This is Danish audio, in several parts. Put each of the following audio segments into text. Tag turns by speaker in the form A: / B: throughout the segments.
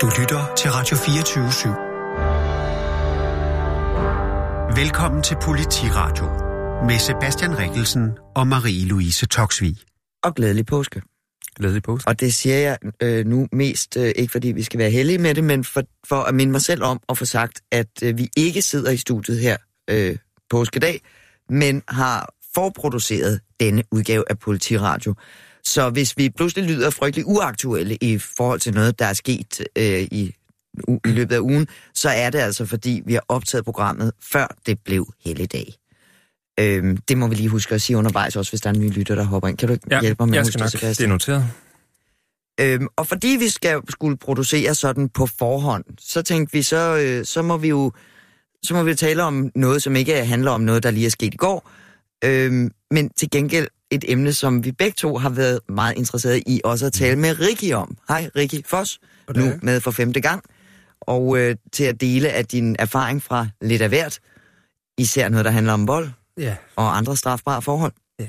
A: Du lytter til Radio 24 /7. Velkommen til Politiradio med Sebastian Rikkelsen og Marie-Louise Toksvig.
B: Og glædelig påske.
C: Glædelig påske.
B: Og det siger jeg øh, nu mest, øh, ikke fordi vi skal være heldige med det, men for, for at minde mig selv om at få sagt, at øh, vi ikke sidder i studiet her øh, påskedag, men har forproduceret denne udgave af Politiradio. Så hvis vi pludselig lyder frygtelig uaktuelle i forhold til noget, der er sket øh, i, i løbet af ugen, så er det altså, fordi vi har optaget programmet, før det blev helligdag. Øhm, det må vi lige huske at sige undervejs, også hvis der er en ny lytter, der hopper ind. Kan du
C: Ja,
B: hjælpe mig med at huske
C: nok.
B: det,
C: Det er noteret.
B: Øhm, og fordi vi skal skulle producere sådan på forhånd, så tænkte vi, så, øh, så må vi jo så må vi tale om noget, som ikke handler om noget, der lige er sket i går, øhm, men til gengæld et emne, som vi begge to har været meget interesserede i også at tale med Ricky om. Hej, Ricky Foss, nu med for femte gang, og øh, til at dele af din erfaring fra lidt af hvert, især noget, der handler om vold
C: Ja.
B: og andre strafbare forhold.
C: Ja.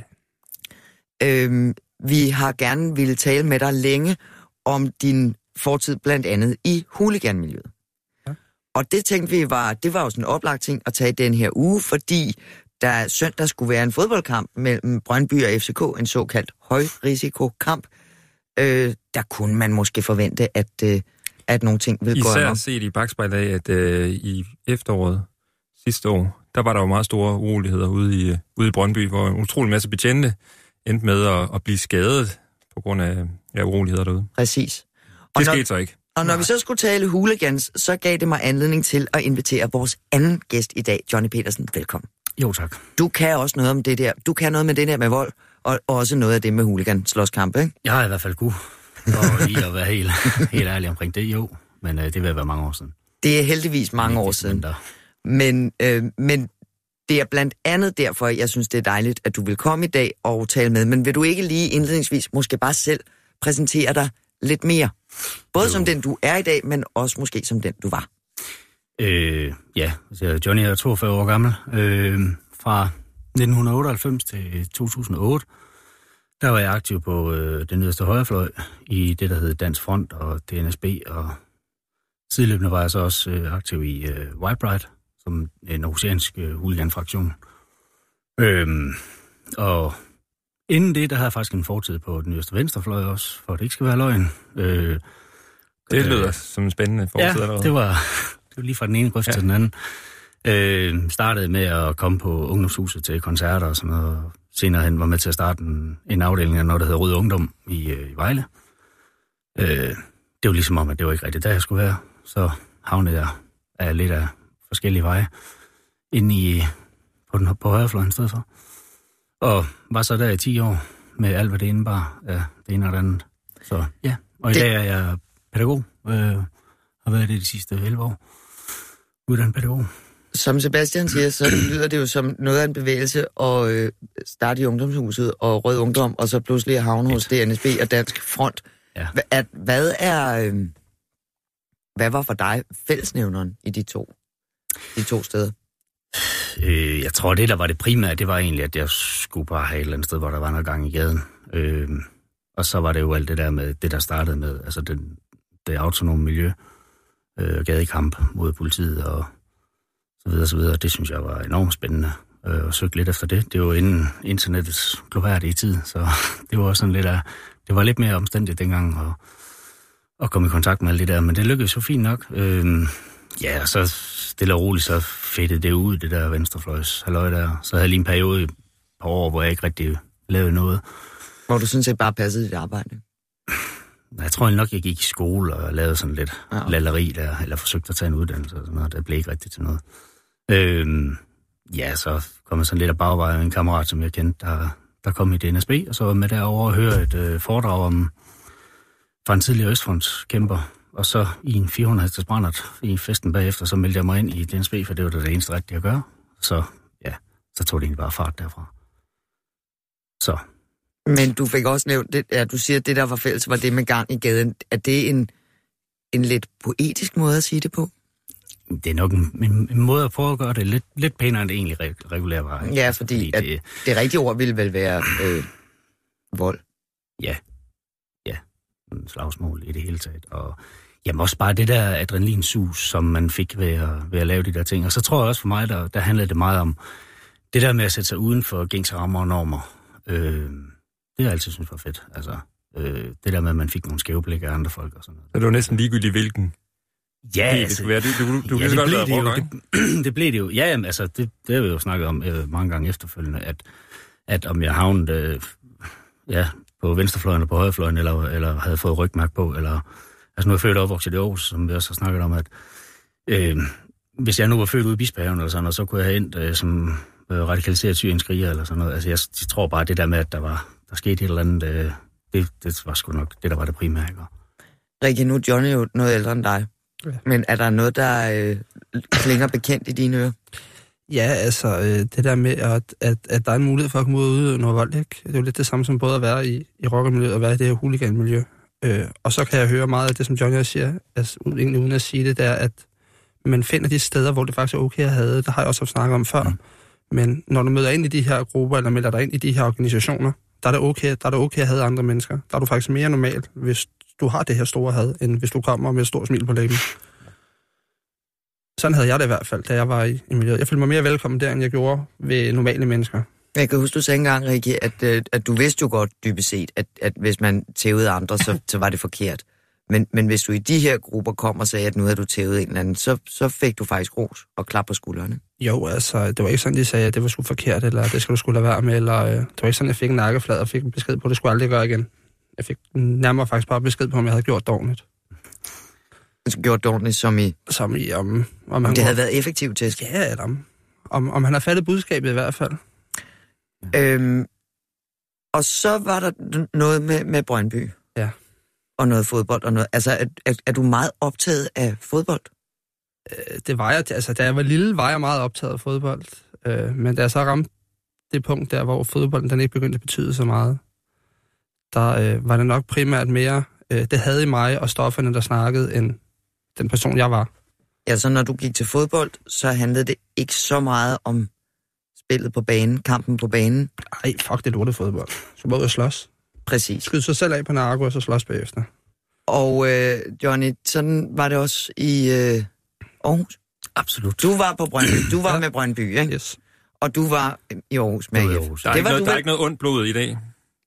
B: Øhm, vi har gerne ville tale med dig længe om din fortid blandt andet i huliganmiljøet. Og det tænkte vi var, det var jo sådan en oplagt ting at tage den her uge, fordi der søndag skulle være en fodboldkamp mellem Brøndby og FCK, en såkaldt højrisikokamp. Øh, der kunne man måske forvente, at, øh, at nogle ting ville gå
C: Især set i bagspejlet af, at øh, i efteråret sidste år, der var der jo meget store uroligheder ude i, øh, ude i Brøndby, hvor en utrolig masse betjente endte med at, at blive skadet på grund af ja, uroligheder derude.
B: Præcis. Og
C: Det
B: når-
C: skete så ikke.
B: Og når vi så skulle tale hooligans, så gav det mig anledning til at invitere vores anden gæst i dag, Johnny Petersen. Velkommen.
D: Jo, tak.
B: Du kan også noget om det der. Du kan noget med det der med vold, og også noget af det med hooligan slåskamp, ikke?
D: Jeg er i hvert fald god. Og lige at være helt, helt ærlig omkring det, jo. Men øh, det vil være mange år siden.
B: Det er heldigvis mange år siden.
D: mindre.
B: Men, øh, men det er blandt andet derfor, jeg synes, det er dejligt, at du vil komme i dag og tale med. Men vil du ikke lige indledningsvis måske bare selv præsentere dig lidt mere? Både
D: Jo.
B: som den, du er i dag, men også måske som den, du var.
D: Øh, ja, altså Johnny er 42 år gammel. Øh, fra 1998 til 2008, der var jeg aktiv på øh, den nederste højrefløj i det, der hed Dansk Front og DNSB. Og sideløbende var jeg så også øh, aktiv i øh, White Pride, som en oceansk øh, huligan-fraktion. Øh, og inden det, der havde jeg faktisk en fortid på den yderste venstrefløj også, for at det ikke skal være løgn. Øh,
C: Det
D: øh,
C: lyder som en spændende fortid
D: Ja, det var, det var lige fra den ene grøft ja. Til den anden. Øh, startede med at komme på ungdomshuset til koncerter og sådan noget. og Senere hen var med til at starte en, en afdeling af noget, der hedder Rød Ungdom i, øh, i Vejle. Øh, det var ligesom om, at det var ikke rigtigt, der jeg skulle være. Så havnede jeg af lidt af forskellige veje ind i, på, den, på højrefløjen i stedet for. Og var så der i 10 år med alt, hvad det indebar af det ene og det andet. Så ja, og i
B: Det-
D: dag er jeg pædagog. Øh, har været det de sidste 11 år. Uddannet pædagog.
B: Som Sebastian siger, så lyder det jo som noget af en bevægelse at øh, starte i ungdomshuset og Rød Ungdom, og så pludselig havne hos DNSB og Dansk Front.
D: Ja.
B: At, hvad er... Øh, hvad var for dig fællesnævneren i de to, de to steder?
D: Øh, jeg tror, det der var det primære, det var egentlig, at jeg skulle bare have et eller andet sted, hvor der var noget gang i gaden. Øh, og så var det jo alt det der med, det der startede med, altså det, det autonome miljø, øh, Øh, gadekamp mod politiet og så videre, så videre. Det synes jeg var enormt spændende øh, at søge lidt efter det. Det var inden internettets globærdige tid, så det var også sådan lidt af, det var lidt mere omstændigt dengang at, at komme i kontakt med alt det der, men det lykkedes jo fint nok. Øh, ja, og så stille og roligt, så fedtede det ud, det der venstrefløjs halløj der. Så havde jeg lige en periode i et par år, hvor jeg ikke rigtig lavede noget.
B: Hvor du synes, jeg bare passede dit arbejde?
D: Jeg tror nok, jeg gik i skole og lavede sådan lidt
B: Ja.
D: lalleri der, eller forsøgte at tage en uddannelse og sådan noget. Det blev ikke rigtigt til noget. Øhm, ja, så kom jeg sådan lidt af bagvejen en kammerat, som jeg kendte, der, der kom i DNSB, og så var med derovre og høre et øh, foredrag om fra en tidligere Østfronts-kæmper. Og så i en 400 hestes brændert i festen bagefter, så meldte jeg mig ind i DNSB, for det var det, det eneste rigtige at gøre. Så ja, så tog det egentlig bare fart derfra. Så
B: Men du fik også nævnt, det, ja, du siger, at det der var fælles, var det med gang i gaden. Er det en, en lidt poetisk måde at sige det på?
D: det er nok en, en, en måde at prøve at gøre det lidt, lidt pænere, end det egentlig re- regulært var.
B: Ja,
D: Altså,
B: fordi at-
D: det,
B: Det rigtige ord ville vel være øh, vold.
D: ja, ja. slagsmål i det hele taget. Og jamen også bare det der adrenalinsus, som man fik ved at, ved at lave de der ting. Og så tror jeg også for mig, der, der handlede det meget om det der med at sætte sig uden for gængse rammer og normer. Øh, det har jeg altid synes var fedt. Altså, øh, det der med, at man fik nogle skæve blik af andre folk og sådan noget.
C: Så det var næsten ligegyldigt, hvilken
D: Ja,
C: det skulle være. Du, du, du
D: ja, det
C: godt
D: blev det, jo, det, det blev det jo. Ja, jamen, altså, det, det har vi jo snakket om øh, mange gange efterfølgende, at, at om jeg havnede øh, ja, på venstrefløjen eller på højrefløjen, eller, eller havde fået rygmærk på, eller... Altså nu er jeg født og opvokset i Aarhus, som vi også har snakket om, at øh, hvis jeg nu var født ude i Bispehaven eller sådan noget, så kunne jeg have endt øh, som øh, radikaliseret syrienskriger eller sådan noget. Altså jeg, jeg tror bare, det der med, at der var der skete et eller andet, øh, det, det var sgu nok det, der var det primære. Ikke?
B: Rikke, nu er Johnny jo noget ældre end dig.
E: Ja.
B: Men er der noget, der øh, klinger bekendt i dine ører?
E: Ja, altså øh, det der med, at, at, at der er en mulighed for at komme ud og udøve noget vold, ikke? Det er jo lidt det samme som både at være i, i rockermiljøet og være i det her huliganmiljø. Øh, og så kan jeg høre meget af det, som Johnny også siger, altså, egentlig uden at sige det, der er, at man finder de steder, hvor det faktisk er okay at have det. Har jeg også haft snakket om før. Mm. Men når du møder ind i de her grupper, eller melder dig ind i de her organisationer, der er det okay, der er det okay at have andre mennesker. Der er du faktisk mere normal, hvis du har det her store had, end hvis du kommer med et stort smil på læben. Sådan havde jeg det i hvert fald, da jeg var i, i miljøet. Jeg følte mig mere velkommen der, end jeg gjorde ved normale mennesker.
B: Jeg kan huske, du sagde engang, Rikke, at, øh, at du vidste jo godt dybest set, at, at hvis man tævede andre, så, så var det forkert. Men, men hvis du i de her grupper kom og sagde, at nu havde du tævet en eller anden, så, så fik du faktisk ros og klap på skuldrene.
E: Jo, altså, det var ikke sådan, de sagde, at det var sgu forkert, eller det skal du skulle lade være med, eller øh, det var ikke sådan, jeg fik en nakkeflad og fik en besked på, at det skulle jeg aldrig gøre igen. Jeg fik nærmere faktisk bare besked på, om jeg havde gjort ordentligt.
B: Altså gjort ordentligt, som i,
E: Som i, om, om,
B: om det havde været effektivt tæsk.
E: Ja, eller om, om, om han har fattet budskabet i hvert fald.
B: Øhm, og så var der noget med, med Brøndby.
E: Ja.
B: Og noget fodbold og noget. Altså, er, er, er du meget optaget af fodbold?
E: Øh, Det var jeg, altså, da jeg var lille, var jeg meget optaget af fodbold. Øh, men da jeg så ramte det punkt der, hvor fodbolden den ikke begyndte at betyde så meget, der øh, var det nok primært mere øh, det havde i mig og stofferne, der snakkede, end den person, jeg var.
B: Altså, når du gik til fodbold, så handlede det ikke så meget om spillet på banen, kampen på banen.
E: Ej, fuck, det lortede fodbold. Så ud og slås.
B: Præcis.
E: Skyde sig selv af på narko, og så slås bagefter.
B: Og øh, Johnny, sådan var det også i øh, Aarhus.
D: Absolut.
B: Du var på Brøndby. Du var
E: Ja.
B: med Brøndby, ikke?
E: Yes.
B: Og du var i Aarhus med AGF.
D: Aarhus.
C: Der er,
B: Det var
C: noget,
B: du
C: der er ikke noget ondt blod i dag.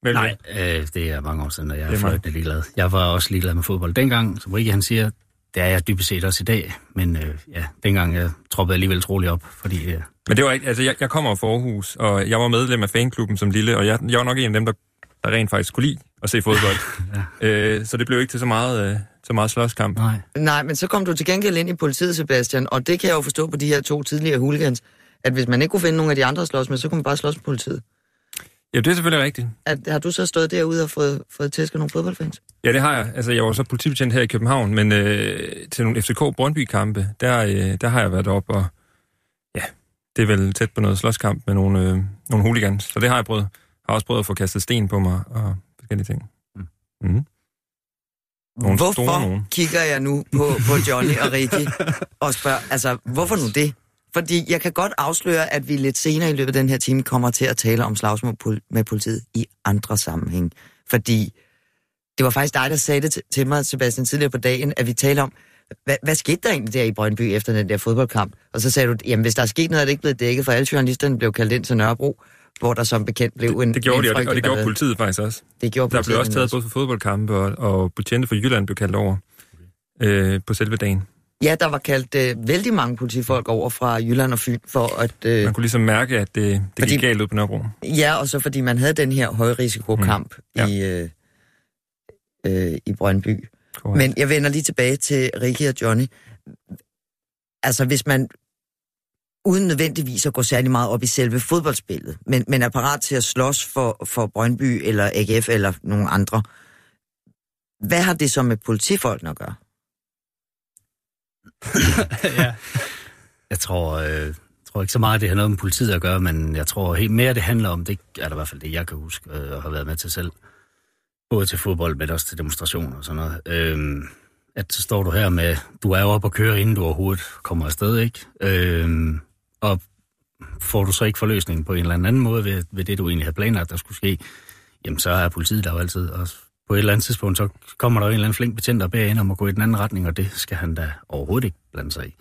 C: Vel,
D: Nej, øh, det er mange år siden, og jeg
C: Det
D: er
C: er
D: fløjtende ligeglad. Jeg var også ligeglad med fodbold dengang, som Rikke han siger, det er jeg dybest set også i dag. Men øh, ja, dengang jeg troppede alligevel troligt op, fordi øh,
C: Men det var ikke, altså jeg, jeg kommer fra Aarhus, og jeg var medlem af fanklubben som lille, og jeg, jeg var nok en af dem, der, der rent faktisk kunne lide at se fodbold. ja. øh, så det blev ikke til så meget, øh, så meget slåskamp.
D: nej.
B: Nej, men så kom du til gengæld ind i politiet, Sebastian, og det kan jeg jo forstå på de her to tidligere hooligans, at hvis man ikke kunne finde nogen af de andre at slås med, så kunne man bare slås med politiet.
C: Ja, det er selvfølgelig rigtigt.
B: At, har du så stået derude og fået, fået tæsket nogle fodboldfans?
C: Ja, det har jeg. Altså, jeg var så politibetjent her i København, men øh, til nogle FCK Brøndby-kampe, der, øh, der har jeg været op og ja, det er vel tæt på noget slåskamp med nogle, øh, nogle hooligans. Så det har jeg prøvet. Har også prøvet at få kastet sten på mig og forskellige ting.
D: Mm.
C: Mm. Nogle
B: hvorfor
C: store
B: kigger jeg nu på, på Johnny og Ricky og spørger, altså, hvorfor nu det? Fordi jeg kan godt afsløre, at vi lidt senere i løbet af den her time kommer til at tale om slagsmål med politiet i andre sammenhæng. Fordi det var faktisk dig, der sagde det til- til mig, Sebastian, tidligere på dagen, at vi talte om, hvad, hvad skete der egentlig der i Brøndby efter den der fodboldkamp? Og så sagde du, jamen hvis der er sket noget, er det ikke blevet dækket, for alle journalisterne blev kaldt ind til Nørrebro, hvor der som bekendt blev en
C: Det gjorde
B: en
C: de, og det, og det gjorde politiet faktisk også.
B: Det gjorde
C: Der blev
B: politiet
C: også taget både for fodboldkampe, og, og betjente for Jylland blev kaldt over øh, på selve dagen.
B: Ja, der var kaldt øh, vældig mange politifolk over fra Jylland og Fyn for at... Øh,
C: Man kunne ligesom mærke, at det, det
B: Fordi-
C: gik galt ud på Nørrebro.
B: ja, og så fordi man havde den her højrisikokamp mm.
C: Ja.
B: i, øh, øh, i Brøndby.
C: Korrekt.
B: Men jeg vender lige tilbage til Rikke og Johnny. Altså, hvis man uden nødvendigvis at gå særlig meget op i selve fodboldspillet, men, men er parat til at slås for, for Brøndby eller AGF eller nogle andre, hvad har det så med politifolkene at gøre?
E: ja.
D: Jeg tror, øh, tror ikke så meget, det har noget med politiet at gøre, men jeg tror helt mere, det handler om, det er der i hvert fald det, jeg kan huske øh, og har været med til selv. Både til fodbold, men også til demonstrationer og sådan noget. Øh, at så står du her med, du er jo oppe og køre, inden du overhovedet kommer afsted, ikke? Øh, og får du så ikke forløsningen på en eller anden måde ved, ved det, du egentlig havde planlagt, der skulle ske, jamen så er politiet der jo altid, og på et eller andet tidspunkt, så kommer der jo en eller anden flink betjent og beder ind om at gå i den anden retning, og det skal han da overhovedet ikke blande sig i.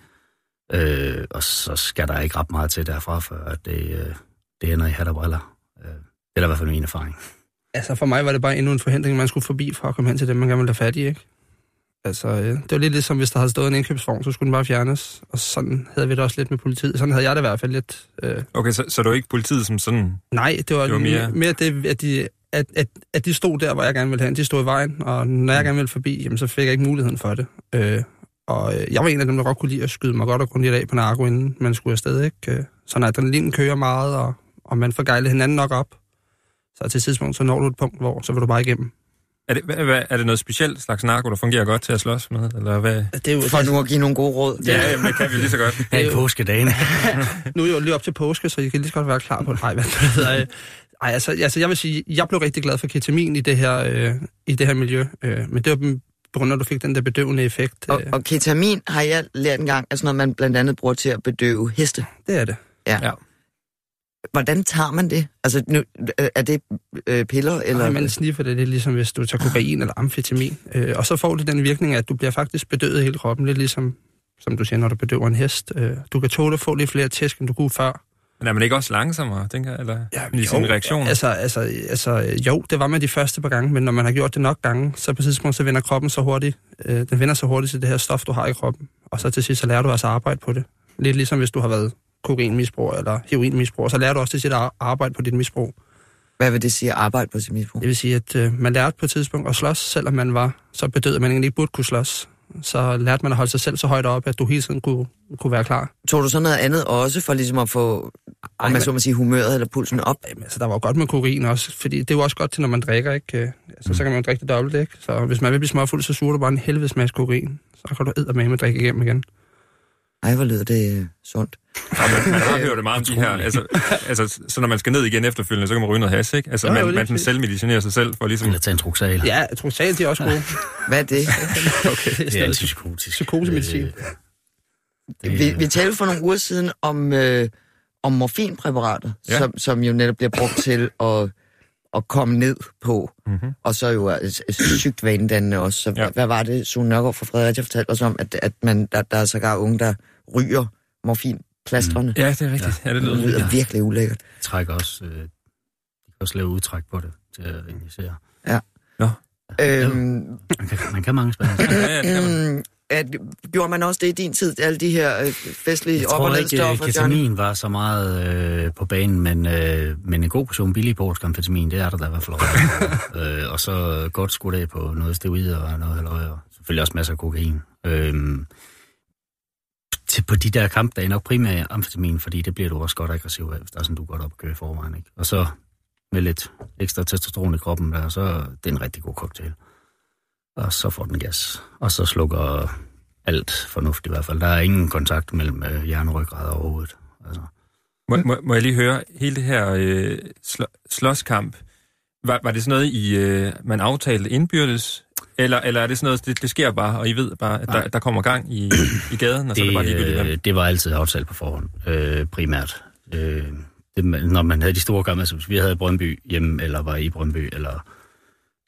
D: Øh, og så skal der ikke ret meget til derfra, for at det, øh, det ender i hat og briller. Øh, det er da i hvert fald min erfaring.
E: Altså for mig var det bare endnu en forhindring, man skulle forbi for at komme hen til dem, man gerne ville have fat i, ikke? Altså, øh, det var lidt ligesom, hvis der havde stået en indkøbsvogn, så skulle den bare fjernes. Og sådan havde vi det også lidt med politiet. Sådan havde jeg det i hvert fald lidt. Øh.
C: Okay, så, så det var ikke politiet som sådan?
E: Nej, det var,
C: Det var mere-
E: mere, det, at de, at, at, at de stod der, hvor jeg gerne ville hen. De stod i vejen, og når jeg gerne ville forbi, jamen, så fik jeg ikke muligheden for det. Øh, og øh, jeg var en af dem, der godt kunne lide at skyde mig godt og grundigt af på narko, inden man skulle afsted. Ikke? Så når adrenalinen kører meget, og, og man får gejlet hinanden nok op, så til et tidspunkt, så når du et punkt, hvor så vil du bare igennem.
C: Er det, hvad, hvad, er det noget specielt slags narko, der fungerer godt til at slås med? Eller hvad?
E: Det er jo,
B: For nu at give nogle gode råd.
C: Ja, jamen, det kan vi lige så godt.
D: Her i påskedagen.
E: nu er jo lige op til påske, så I kan lige så godt være klar på det. Ej, hvad det hedder, ej, altså, altså, jeg vil sige, jeg blev rigtig glad for ketamin i det her, øh, i det her miljø. Øh, men det var på grund af, at du fik den der bedøvende effekt.
B: Og,
E: Øh,
B: og ketamin har jeg lært engang, sådan noget, man blandt andet bruger til at bedøve heste.
E: det er det.
B: Hvordan tager man det? Altså, nu, er det øh, piller, eller...
E: Eller... man sniffer det, det er ligesom hvis du tager kokain eller amfetamin. Øh, og så får det den virkning, at du bliver faktisk bedøvet i hele kroppen. Lidt ligesom, som du siger, når du bedøver en hest. Øh, du kan tåle at få lidt flere tæsk, end du kunne før.
C: Men er man ikke også langsommere, tænker jeg? Eller
E: Ja,
C: i sin reaktion?
E: Altså, altså, altså, jo, det var man de første par gange, men når man har gjort det nok gange, så på tidspunkt, så vender kroppen så hurtigt, øh, den vender så hurtigt til det her stof, du har i kroppen. Og så til sidst, så lærer du altså at arbejde på det. Lidt ligesom hvis du har været kokainmisbruger eller heroinmisbruger, så lærer du også til sit at arbejde på dit misbrug.
B: Hvad vil det sige at arbejde på sit misbrug?
E: Det vil sige, at øh, man lærte på et tidspunkt at slås, selvom man var så bedøvet, at man egentlig ikke burde kunne slås. Så lærte man at holde sig selv så højt op, at du hele tiden kunne, kunne være klar.
B: Tog du så noget andet også, for ligesom at få, om man så må sige, humøret eller pulsen op?
E: Jamen, altså, der var jo godt med kokain også, fordi det er jo også godt til, når man drikker, ikke? Øh, Altså, så kan man jo drikke det dobbelt, ikke? Så hvis man vil blive småfuld, så suger du bare en helvedes masse kokain. Så kan du med drikke igennem igen.
B: Ej, hvor lyder det øh, sundt.
C: Ja, man, man har hørt det meget om de her, altså, altså, så når man skal ned igen efterfølgende, så kan man ryge noget has, ikke? Altså,
E: Jo, jo,
C: man,
E: det er
C: man sådan selvmedicinerer sig selv for ligesom...
D: Eller tage en truksal.
E: Ja, jeg tror selv, de er også gode.
B: Hvad er det?
E: okay, det er
D: Det er antipsykotisk.
E: psykosemedicin.
D: Øh, det,
B: Vi, vi talte for nogle uger siden om, øh, om morfinpræparater,
C: ja.
B: som, som jo netop bliver brugt til at, at komme ned på,
C: Mm-hmm.
B: og så jo er er sygt vanedannende også. Så
C: Ja.
B: ja. hvad var det, Sune Nørgaard fra Fredericia fortalte os om, at, at man, der, der er sågar unge, der ryger morfinplastrene.
C: Ja, det er rigtigt. Ja, det
B: Det
C: lyder.
B: lyder
D: Ja.
B: virkelig ulækkert.
D: trækker også, øh, de kan også lave udtræk på det til at injicere.
B: Øhm,
D: Man kan, man kan mange spændende.
C: Ja, ja,
B: at, gjorde man også det i din tid, alle de her øh, festlige
D: Jeg
B: op- og
D: tror ikke, øh,
B: nedstoffer,
D: ketamin var så meget øh, på banen, men, øh, men en god portion billig polsk amfetamin, det er der da i hvert fald også. øh, og så godt skudt af på noget steroider og noget halløj, og selvfølgelig også masser af kokain. Øh, til, på de der kampdage nok primært amfetamin, fordi det bliver du også godt aggressiv af, hvis der er sådan, du er godt op at køre i forvejen. Ikke? Og så med lidt ekstra testosteron i kroppen, der, så det er en rigtig god cocktail. Og så får den gas. Og så slukker alt fornuft i hvert fald. Der er ingen kontakt mellem øh, hjerne, ryggrad og hovedet. Altså,
C: Må, må, må jeg lige høre, hele det her øh, sl- slåskamp, var, var det sådan noget, I, øh, man aftalte indbyrdes? Eller, eller er det sådan noget, det, det sker bare, og I ved bare, at der, der kommer gang i, i gaden, og så er det bare ligegyldigt?
D: øh, det var altid aftalt på forhånd, øh, primært. Øh, det, når man havde de store kampe, altså hvis vi havde Brøndby hjemme, eller var i Brøndby, eller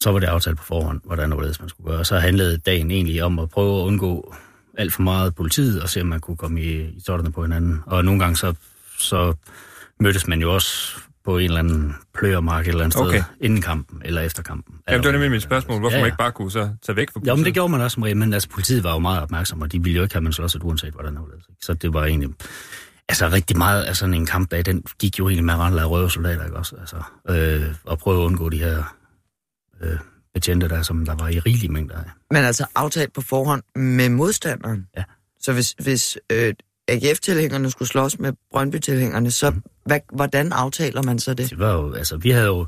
D: så var det aftalt på forhånd, hvordan og hvorledes man skulle gøre. Så handlede dagen egentlig om at prøve at undgå alt for meget politiet, og se om man kunne komme i, i sådanne på hinanden. Og nogle gange så, så mødtes man jo også på en eller anden pløjermark et eller andet
C: Okay.
D: sted, inden kampen eller efter kampen.
C: Jamen, det var nemlig mit spørgsmål. Hvorfor
D: Ja,
C: ja, man ikke bare kunne så tage væk fra
D: Jo, men det
C: politiet?
D: gjorde man også som regel, men altså, politiet var jo meget opmærksom, og de ville jo ikke have, at man slås, uanset hvordan det var. Så det var egentlig... Altså rigtig meget af sådan en kampdag, den gik jo egentlig med at rende røve soldater, ikke også? Altså, øh, og prøve at undgå de her øh, betjente der, som der var i rigelige mængder af.
B: Men altså aftalt på forhånd med modstanderen.
D: Ja.
B: Så hvis, hvis øh, AGF-tilhængerne skulle slås med Brøndby-tilhængerne, så
D: Mm.
B: hvad, hvordan aftaler man så det?
D: Det var jo, altså, vi havde jo...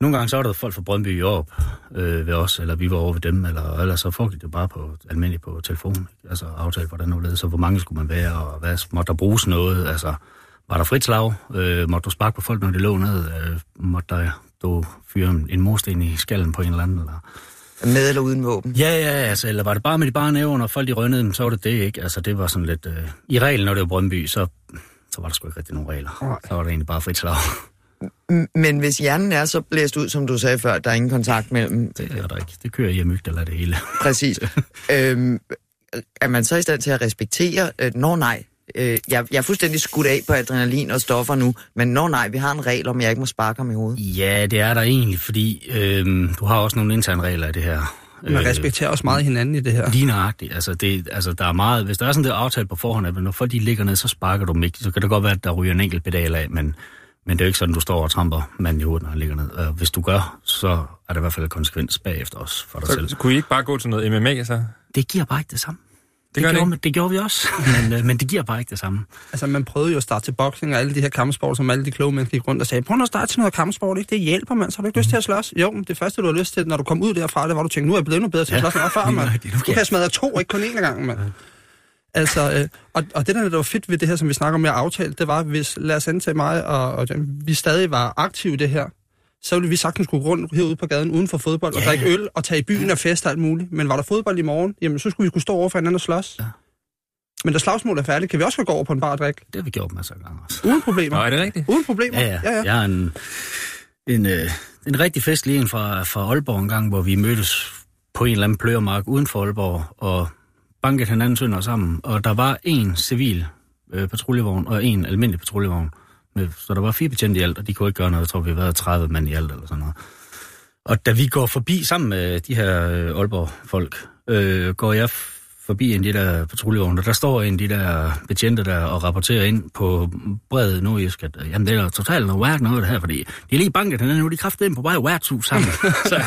D: Nogle gange så var der folk fra Brøndby i op øh, ved os, eller vi var over ved dem, eller ellers så foregik det bare på almindeligt på telefon. Ikke? Altså aftale, hvordan nu ledes, så hvor mange skulle man være, og hvad, måtte der bruges noget, altså var der frit slag, øh, måtte du sparke på folk, når de lå ned, øh, måtte der du fyre en, en morsten i skallen på en eller anden, eller...
B: Med eller uden våben?
D: Ja, ja, altså, eller var det bare med de bare næver, når folk de rønnede dem, så var det det, ikke? Altså, det var sådan lidt... Øh, I reglen, når det var Brøndby, så, så var der sgu ikke rigtig nogen regler.
E: Nej.
D: Så var det egentlig bare frit slag.
B: Men hvis hjernen er så blæst ud, som du sagde før, der er ingen kontakt mellem...
D: Det er der ikke. Det kører i amygdala det hele.
B: Præcis. øhm, er man så i stand til at respektere... Øh, Nå nej, øh, jeg, jeg er fuldstændig skudt af på adrenalin og stoffer nu, men nå nej, vi har en regel om, at jeg ikke må sparke ham i hovedet.
D: Ja, det er der egentlig, fordi øh, du har også nogle interne regler i det her.
E: Man respekterer også meget hinanden i det her.
D: Lige nøjagtigt. Altså, det, altså, der er meget, hvis der er sådan der aftale på forhånd, at når folk de ligger ned, så sparker du dem ikke. Så kan det godt være, at der ryger en enkelt pedal af, men, men det er jo ikke sådan, du står og tramper manden i hovedet, når han ligger ned. Og hvis du gør, så er der i hvert fald en konsekvens bagefter også for dig
C: Så,
D: selv.
C: så kunne I ikke bare gå til noget MMA, så?
D: Det giver bare ikke det samme.
C: Det gør det
D: gjorde,
C: ikke?
D: det gjorde vi også, men, øh, men det giver bare ikke det samme.
E: Altså, man prøvede jo at starte til boksning og alle de her kampsport, som alle de kloge mennesker gik rundt og sagde, prøv nu at starte til noget kampsport, ikke? Det hjælper, mand. Så har du ikke lyst til at slås? Jo, men det første, du har lyst til, når du kom ud derfra, det var, du tænkte, nu er jeg blevet endnu bedre til at
D: Ja,
E: slås end jeg var før, mand.
D: nøjagtigt. Nu
E: Du
D: kan
E: jeg smadre to, ikke kun én gang, mand. Altså, øh, og, og det der, der var fedt ved det her, som vi snakker om med aftale, det var, hvis, lad os til mig, og, og vi stadig var aktive i det her, så ville vi sagtens kunne gå rundt herude på gaden uden for fodbold, og
D: Ja,
E: drikke
D: ja.
E: øl, og tage i byen og feste og alt muligt. Men var der fodbold i morgen, jamen så skulle vi kunne stå over for hinanden og slås.
D: Ja.
E: Men da slagsmålet er færdigt, kan vi også godt gå over på en bar og drikke.
D: Det har vi gjort masser af gange også.
E: Uden problemer.
C: Nå, er det rigtigt?
E: Uden problemer.
D: Ja, ja.
E: ja, ja.
D: Jeg har en, en, øh, en rigtig festlig en fra, fra Aalborg en gang, hvor vi mødtes på en eller anden pløjermark uden for Aalborg, og bankede hinanden sønder sammen. Og der var en civil øh, patruljevogn og en almindelig patruljevogn. Med, så der var fire betjente i alt, og de kunne ikke gøre noget. Jeg tror, vi har været 30 mand i alt eller sådan noget. Og da vi går forbi sammen med de her øh, Aalborg-folk, øh, går jeg forbi en af de der patruljevogne, der står en af de der betjente der og rapporterer ind på bred nordjysk, at øh, jamen, det er totalt noget værk noget det her, fordi de er lige banket hinanden, nu er de kraftedeme ind på vej værtshus sammen. så,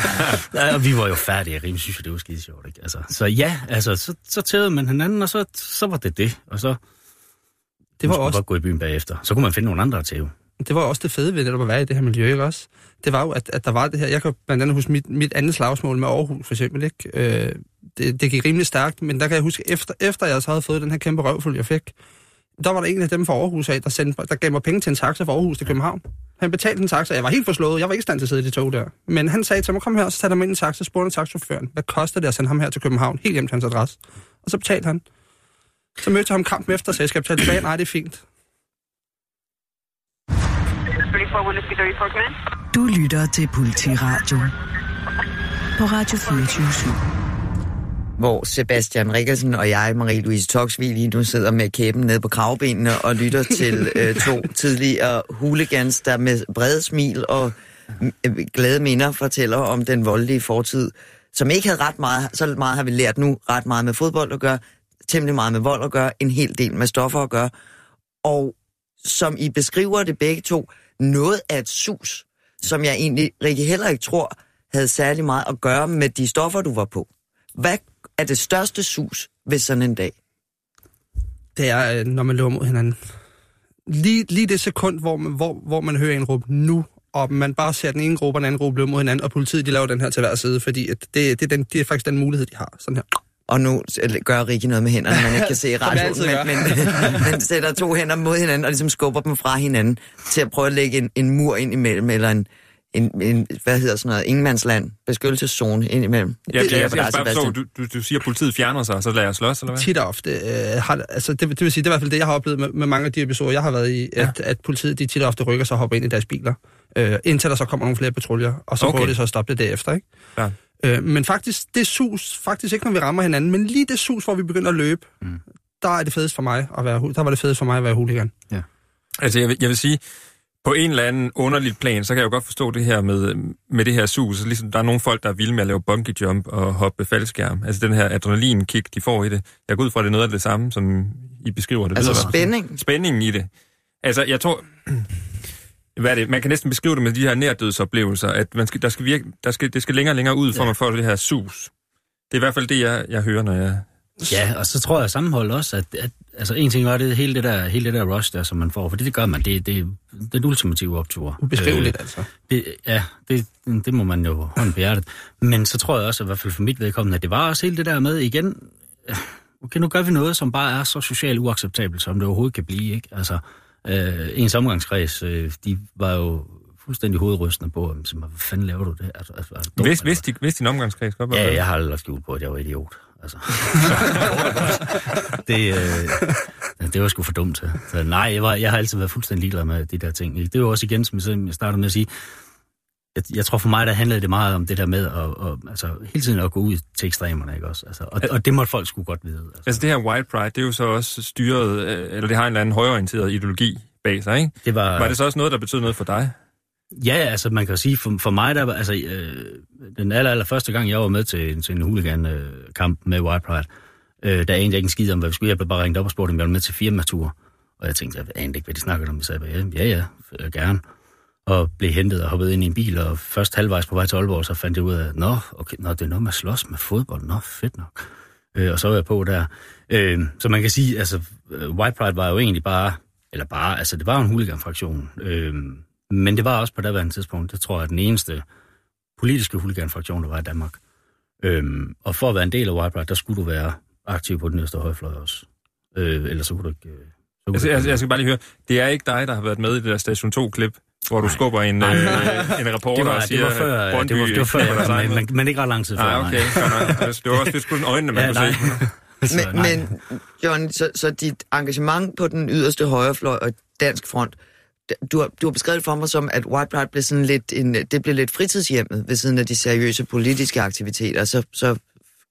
D: ja, og vi var jo færdige, jeg synes, det var skide sjovt, ikke? Altså, så ja, altså, så, så tævede man hinanden, og så, så var det det, og så
E: Det var,
D: man
E: også,
D: godt gå i byen bagefter. Så kunne man finde nogle andre at tæve.
E: det var også det fede ved netop at være i det her miljø, ikke også? Det var jo, at, at der var det her, jeg kan blandt andet huske mit, mit andet slagsmål med Aarhus, for eksempel, ikke? Øh, det, det gik rimelig stærkt, men der kan jeg huske, efter, efter jeg så havde fået den her kæmpe røvfuld, jeg fik, der var der en af dem fra Aarhus af, der, sendte, der gav mig penge til en taxa fra Aarhus til København. Han betalte en taxa, jeg var helt forslået, jeg var ikke i stand til at sidde i det tog der. Men han sagde til mig, kom her, så han mig ind i en taxa, spurgte taxachaufføren, hvad koster det at sende ham her til København, helt hjem til hans adresse. Og så betalte han. Så mødte jeg ham kampen efter, så jeg skal betale tilbage. Nej, det er fint.
F: 34 Whiskey 34 come in.
G: Du lytter til Politiradio på Radio 24
B: hvor Sebastian Rikkelsen og jeg, Marie-Louise Toksvig, lige nu sidder med kæben nede på kravbenene og lytter til øh, to tidligere hooligans, der med brede smil og øh, glade minder fortæller om den voldelige fortid, som ikke havde ret meget, så meget har vi lært nu, ret meget med fodbold at gøre, temmelig meget med vold at gøre, en hel del med stoffer at gøre, og som I beskriver det begge to, noget af et sus, som jeg egentlig, Rikke, heller ikke tror, havde særlig meget at gøre med de stoffer, du var på. Hvad er det største sus ved sådan en dag?
E: det er, øh, når man løber mod hinanden. Lige, lige det sekund, hvor man, hvor, hvor man hører en råbe nu, og man bare ser den ene gruppe og den anden gruppe løbe mod hinanden, og politiet de laver den her til hver side, fordi at det, det, er den, det er faktisk den mulighed, de har. Sådan her.
B: Og nu gør Rikke noget med hænderne, man ikke kan se i radioen, men, men, men sætter to hænder mod hinanden og ligesom skubber dem fra hinanden til at prøve at lægge en, en mur ind imellem, eller en, en, en hvad hedder sådan noget, ingenmandsland, beskyttelseszone ind imellem.
C: Ja,
B: Det
C: jeg,
B: er
C: jeg, jeg, jeg bare forstå,
B: Sebastian.
C: du, du, du siger, at politiet fjerner sig, og så lader jeg slås, eller hvad?
E: Tit og ofte øh, har, altså det, det vil sige, det er i hvert fald det, jeg har oplevet med, med mange af de episoder, jeg har været i,
C: Ja.
E: at, at politiet de tit og ofte rykker sig og hopper ind i deres biler, øh, indtil der så kommer nogle flere patruljer, og så
C: Okay.
E: prøver de så at stoppe det derefter, ikke?
C: Ja.
E: Øh, men faktisk, det sus, faktisk ikke når vi rammer hinanden, men lige det sus, hvor vi begynder at løbe, mm. der er det fedest for mig at være, der var det fedest for mig at være hooligan.
C: Altså, jeg vil, jeg vil sige, på en eller anden underlig plan, så kan jeg jo godt forstå det her med, med det her sus. Ligesom, der er nogle folk, der er vilde med at lave bungee jump og hoppe faldskærm. Altså den her adrenalinkick, de får i det. Jeg går ud fra, at det er noget af det samme, som I beskriver det.
B: Altså spænding.
C: Spændingen i det. Altså, jeg tror... Hvad er det? Man kan næsten beskrive det med de her nærdødsoplevelser, at man skal, der skal virke, der skal, det skal længere og længere ud, for ja. man får det her sus. Det er i hvert fald det, jeg, jeg hører, når jeg...
D: Ja, og så tror jeg sammenhold også, at, at altså en ting er det hele det der, hele det der rush der, som man får, for det, det gør man, det, det, det er den ultimative optur.
E: Ubeskriveligt, altså.
D: Det, ja, det, det må man jo hånden på hjertet. Men så tror jeg også, at i hvert fald for mit vedkommende, at det var også hele det der med igen, øh, okay, nu gør vi noget, som bare er så socialt uacceptabelt, som det overhovedet kan blive, ikke? Altså, øh, ens omgangskreds, øh, de var jo fuldstændig hovedrystende på, øh, hvad fanden laver du det? Altså, altså, du dum,
C: hvis, de, hvis din omgangskreds godt
D: Ja, jeg har aldrig lagt skjul på, at jeg var idiot. Altså. det, øh, det var sgu for dumt til. Så nej, jeg, var, jeg har altid været fuldstændig ligeglad med de der ting. Det var også igen, som jeg startede med at sige, jeg, jeg tror for mig, der handlede det meget om det der med at, at altså, hele tiden at gå ud til ekstremerne, ikke også? Altså, og, og det måtte folk sgu godt vide. Altså.
C: Altså det her white pride, det er jo så også styret, øh, eller det har en eller anden højorienteret ideologi bag sig, ikke?
D: Det var,
C: Var det så også noget, der betød noget for dig?
D: Ja, altså man kan sige, for, for mig, der var, altså, øh, den aller, aller første gang, jeg var med til, til en hooligan-kamp med White Pride, øh, der anede jeg ikke en skid om, hvad vi skulle. Jeg blev bare ringet op og spurgte, om jeg var med til firmatur. Og jeg tænkte, jeg anede ikke, hvad de snakkede om. Jeg sagde, ja, ja, ja, øh, gerne. Og blev hentet og hoppet ind i en bil, og først halvvejs på vej til Aalborg, så fandt jeg ud af, nå, okay, nå det er noget med slås med fodbold. Nå, fedt nok. Øh, og så var jeg på der. Øh, så man kan sige, altså, øh, White Pride var jo egentlig bare, eller bare, altså det var jo en hooligan-fraktion. Øh, men det var også på daværende tidspunkt, det tror jeg, den eneste politiske hooligan-fraktion, der var i Danmark. Øhm, og for at være en del af White Pride, der skulle du være aktiv på den næste højfløj også. Øh, ellers så kunne du ikke... Øh, så kunne
C: Altså, jeg,
D: ikke
C: jeg skal bare lige høre, det er ikke dig, der har været med i det der Station 2-klip, hvor du
D: Nej.
C: skubber en,
D: Nej,
C: øh,
D: nej.
C: en reporter
D: det var,
C: og siger,
D: det var før,
C: Brøndby
D: det var, det var før jeg
C: var
D: med, men, men ikke ret lang tid før.
C: Nej, okay. nok. Altså, Det var også det skulle øjnene, man
D: Ja,
C: kunne
D: nej.
C: se.
D: Så,
B: Men,
D: nej.
B: men John, så, så dit engagement på den yderste højrefløj og dansk front, du har, du har beskrevet for mig som, at White Pride blev sådan lidt en, det blev lidt fritidshjemmet ved siden af de seriøse politiske aktiviteter. Så, så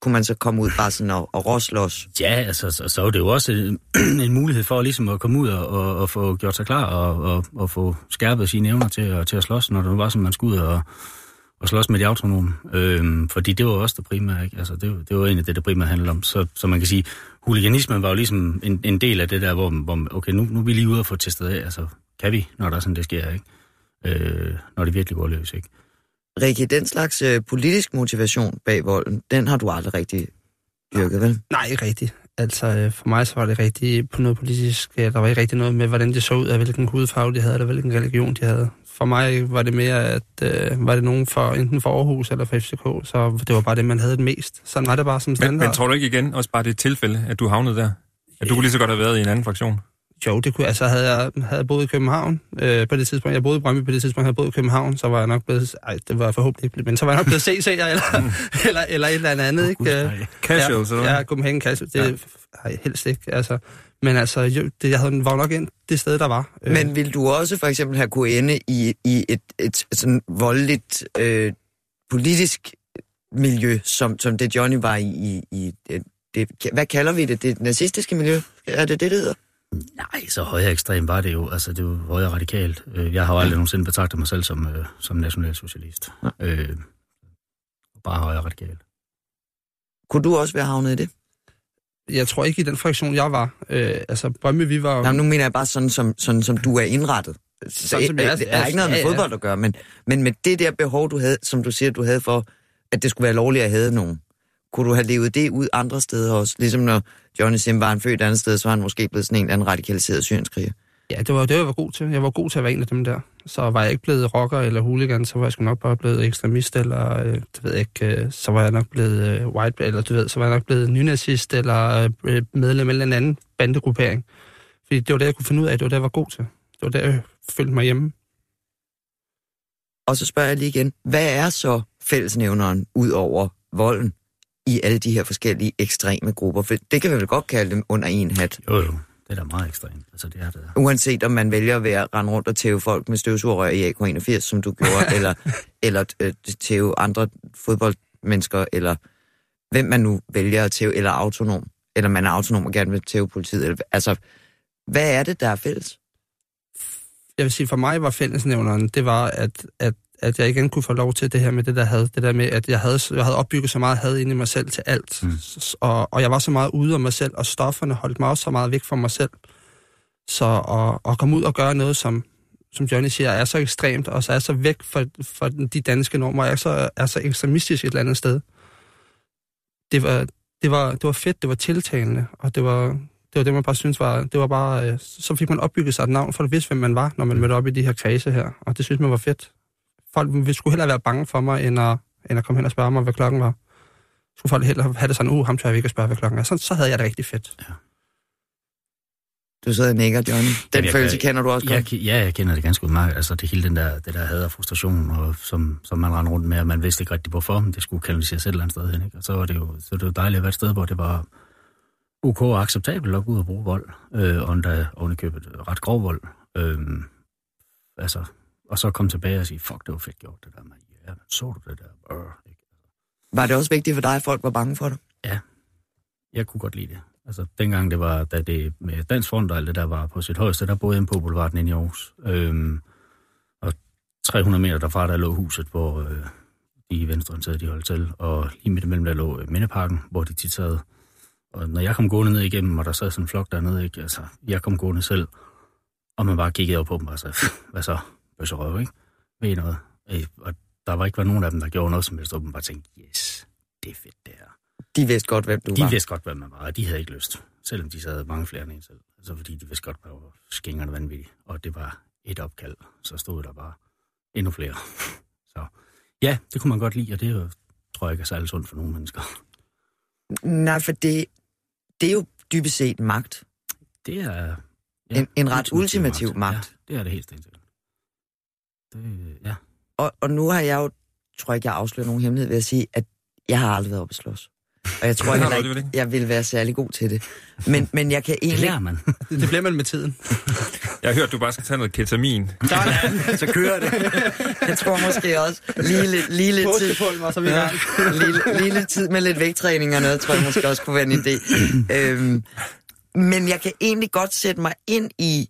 B: kunne man så komme ud bare sådan og, og råslås.
D: Ja, altså, så, så er det jo også en, en mulighed for ligesom at komme ud og, og, og få gjort sig klar og, og, og få skærpet sine evner til, at- til at slås, når det nu var, som man skulle ud og, og slås med de autonome. Øhm, fordi det var også det primære, ikke? Altså, det, var- det var egentlig det, det primære handlede om. Så, så man kan sige, huliganismen var jo ligesom en, en del af det der, hvor, hvor okay, nu, nu er vi lige ude og få testet af, altså, kan vi, når der er sådan, det sker, ikke? Øh, når det virkelig går løs, ikke?
B: Rikke, den slags øh, politisk motivation bag volden, den har du aldrig rigtig dyrket, vel?
E: Nej, ikke rigtigt. Altså, øh, for mig så var det rigtig på noget politisk. øh, Der var ikke rigtig noget med, hvordan det så ud, af hvilken hudfarve de havde, eller hvilken religion de havde. For mig var det mere, at øh, var det nogen for enten for Aarhus eller for FCK, så det var bare det, man havde det mest. Sådan var det bare som
C: Men,
E: standard.
C: men tror du ikke igen, også bare det et tilfælde, at du havnede der? At du kunne lige så godt have været i en anden fraktion?
E: Jo, det kunne, altså havde jeg havde jeg boet i København øh, på det tidspunkt, jeg boede i Brøndby på det tidspunkt, havde jeg boet i København, så var jeg nok blevet, ej, det var forhåbentlig ikke, men så var jeg nok blevet CC'er eller, eller, eller et eller andet, ikke? Øh,
C: Casual,
E: ja,
C: så
E: Ja, Copenhagen Casual, det ja. jeg helst ikke, altså. Men altså, jo, det, jeg havde, var nok ind det sted, der var. Øh,
B: Men vil du også for eksempel have kunne ende i, i et, et, et sådan voldeligt øh, politisk miljø, som, som det Johnny var i, i, i det, det, hvad kalder vi det? Det nazistiske miljø? Er det det, det hedder?
D: Nej, så højere ekstrem var det jo. Altså, det var højere radikalt. Øh, Jeg har jo aldrig nogensinde betragtet mig selv som, øh, som nationalsocialist. Øh, bare højere radikalt.
B: Kunne du også være havnet i det?
E: jeg tror ikke i den fraktion, jeg var. Øh, altså, Brøndby, vi var...
B: Nej, nu mener jeg bare sådan, som, sådan, som du er indrettet. Så,
E: Sådan, som jeg er.
B: det er ikke noget med
E: Ja, ja.
B: fodbold at gøre, men, men med det der behov, du havde, som du siger, du havde for, at det skulle være lovligt at have nogen. Kunne du have levet det ud andre steder også? Ligesom når Johnny Sim var en født et andet sted, så var han måske blevet sådan en eller anden radikaliseret syrenskriger.
E: Ja, det var det, jeg var god til. Jeg var god til at være en af dem der. Så var jeg ikke blevet rocker eller hooligan, så var jeg sgu nok bare blevet ekstremist, eller øh, det ved jeg ikke, øh, så var jeg nok blevet øh, white, eller du ved, så var jeg nok blevet nynazist, eller øh, medlem af en anden bandegruppering. Fordi det var det, jeg kunne finde ud af, det var det, jeg var god til. Det var det, jeg følte mig hjemme.
B: Og så spørger jeg lige igen, hvad er så fællesnævneren ud over volden i alle de her forskellige ekstreme grupper? For det kan vi vel godt kalde dem under en hat.
D: Jo, jo. Det er da meget ekstremt. Altså, det er det.
B: Uanset om man vælger at være rende rundt og tæve folk med støvsugerrør i AK81, som du gjorde, eller, eller øh, tæve andre fodboldmennesker, eller hvem man nu vælger at tæve, eller autonom, eller man er autonom og gerne vil tæve politiet. Eller, altså, hvad er det, der er fælles?
E: jeg vil sige, for mig var fællesnævneren, det var, at, at, at jeg igen kunne få lov til det her med det der had. Det der med, at jeg havde, jeg havde opbygget så meget had inde i mig selv til alt. Mm. Og, og jeg var så meget ude af mig selv, og stofferne holdt mig også så meget væk fra mig selv. Så at, at komme ud og gøre noget, som, som Johnny siger, er så ekstremt, og så er så væk fra, fra de danske normer, er så, er så ekstremistisk et eller andet sted. Det var, det var, det var fedt, det var tiltalende, og det var, det var det, man bare synes var, det var bare, øh, så fik man opbygget sig et navn, for at vidste, hvem man var, når man mødte op i de her kredse her, og det synes man var fedt. Folk ville skulle hellere være bange for mig, end at, end at komme hen og spørge mig, hvad klokken var. Skulle folk hellere have det sådan, uh, ham tør jeg ikke at spørge, hvad klokken er. Så, så havde jeg det rigtig fedt.
B: Du sidder og nikker, Johnny. Den
D: Jamen,
B: følelse
D: kan-
B: kender du også godt.
D: ja, jeg kender det ganske udmærket. Altså, det hele den der, det der had og frustration, og, som, som man rendte rundt med, og man vidste ikke rigtig hvorfor, men det skulle kanaliseres et eller andet sted hen. Ikke? Og så var det jo så var det jo dejligt at være et sted, hvor det var OK og acceptabelt at gå ud og bruge vold, øh, og endda ovenikøbet ret grov vold. Øh, altså, og så komme tilbage og sige, fuck, det var fedt gjort, det der med, ja, men så du det der? Øh, ikke?
B: Var det også vigtigt for dig, at folk var bange for dig?
D: Jeg kunne godt lide det. Altså, dengang det var, da det med Dansk Front og alt det der var på sit højeste, der boede jeg på Boulevarden inde i Aarhus. Øhm, og 300 meter derfra, der lå huset, hvor øh, de venstreorienterede, de holdt til. Og lige midt imellem, der lå øh, Mindeparken, hvor de tit sad. Og når jeg kom gående ned igennem, og der sad sådan en flok dernede, ikke? Altså, jeg kom gående selv, og man bare kiggede op på dem og sagde, hvad så? Bøsserøv, ikke? Ved I noget? Øh, og der var ikke var nogen af dem, der gjorde noget som helst, og man bare tænkte, yes, det er fedt det her.
B: De vidste godt, hvem du
D: De
B: var.
D: vidste godt, hvad man var, og de havde ikke lyst. Selvom de sad mange flere end en selv. Altså fordi de vidste godt, hvad var skængerne vanvittigt. Og det var et opkald, så stod der bare endnu flere. Så ja, det kunne man godt lide, og det tror jeg ikke er særlig sundt for nogle mennesker.
B: Nej, for det, det er jo dybest set magt.
D: Det er...
B: En- en ret ultimativ magt.
D: Ja, det er det helt sikkert. Det, ja.
B: Og, og nu har jeg jo, tror jeg ikke, jeg afslører nogen hemmelighed ved at sige, at jeg har aldrig været oppe at slås. Og jeg tror
C: Det
B: heller
C: alligevel
B: ikke, jeg vil være særlig god til det. Men, men jeg kan
D: Det
B: egentlig...
D: lærer man.
E: Det, det bliver man med tiden.
C: Jeg har hørt, du bare skal tage noget ketamin.
B: så kører det. Jeg tror måske også lige lidt, lige lidt tid.
E: Så vi
B: Ja, lige, lige lidt tid med lidt vægttræning og noget, tror jeg måske også kunne være en idé. Øhm, men jeg kan egentlig godt sætte mig ind i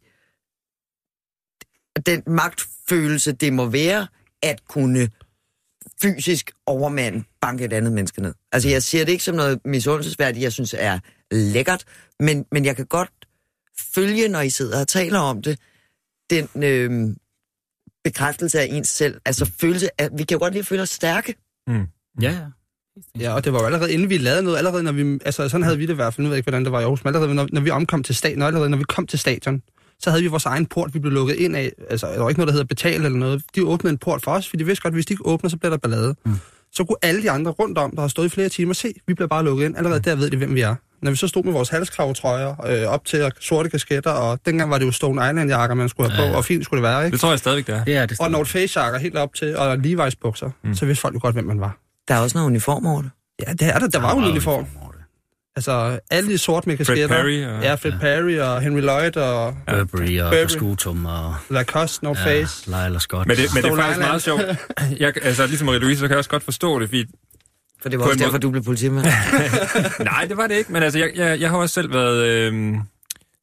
B: den magtfølelse, det må være, at kunne fysisk overmand banke et andet menneske ned. Altså, jeg siger det ikke som noget misundelsesværdigt, jeg synes er lækkert, men, men jeg kan godt følge, når I sidder og taler om det, den øh, bekræftelse af ens selv. Altså, følelse af, vi kan jo godt lige føle os stærke.
D: Ja, ja.
E: Ja, og det var jo allerede inden vi lavede noget, allerede når vi, altså sådan havde vi det i hvert fald, nu ved jeg ikke, hvordan det var i Aarhus, men allerede når, når vi omkom til stadion, allerede når vi kom til stadion, så havde vi vores egen port, vi blev lukket ind af, altså der var ikke noget, der hedder betal eller noget, de åbnede en port for os, for de vidste godt, at hvis de ikke åbner, så bliver der ballade. Mm. Så kunne alle de andre rundt om, der har stået i flere timer, se, vi bliver bare lukket ind, allerede der ved de, hvem vi er. Når vi så stod med vores halskravetrøjer øh, op til sorte kasketter, og dengang var det jo Stone Island-jakker, man skulle have på,
D: Ja, ja.
E: og fint skulle det være, ikke?
C: Det tror jeg stadigvæk, det er.
D: Det er det.
E: Og North Face-jakker helt op til, og Levi's bukser, mm. så vidste folk jo godt, hvem man var.
B: Der er også noget uniform over det.
E: Ja, det er der. Der var jo en uniform. Altså, alle de sorte med kasketter.
C: Perry og-
E: Ja, Fred Perry og Henry Lloyd og
D: Burberry og
E: Burberry.
D: Pascutum og
E: Lacoste, North
D: ja,
E: Face.
D: Lyle Scott.
C: Men det, men det er faktisk meget sjovt. Jeg, altså, ligesom Marie-Louise, så kan jeg også godt forstå det, fordi
B: For det var også
C: måde-
B: derfor, du blev politimand.
C: Nej, det var det ikke, men altså, jeg, jeg, jeg har også selv været øh,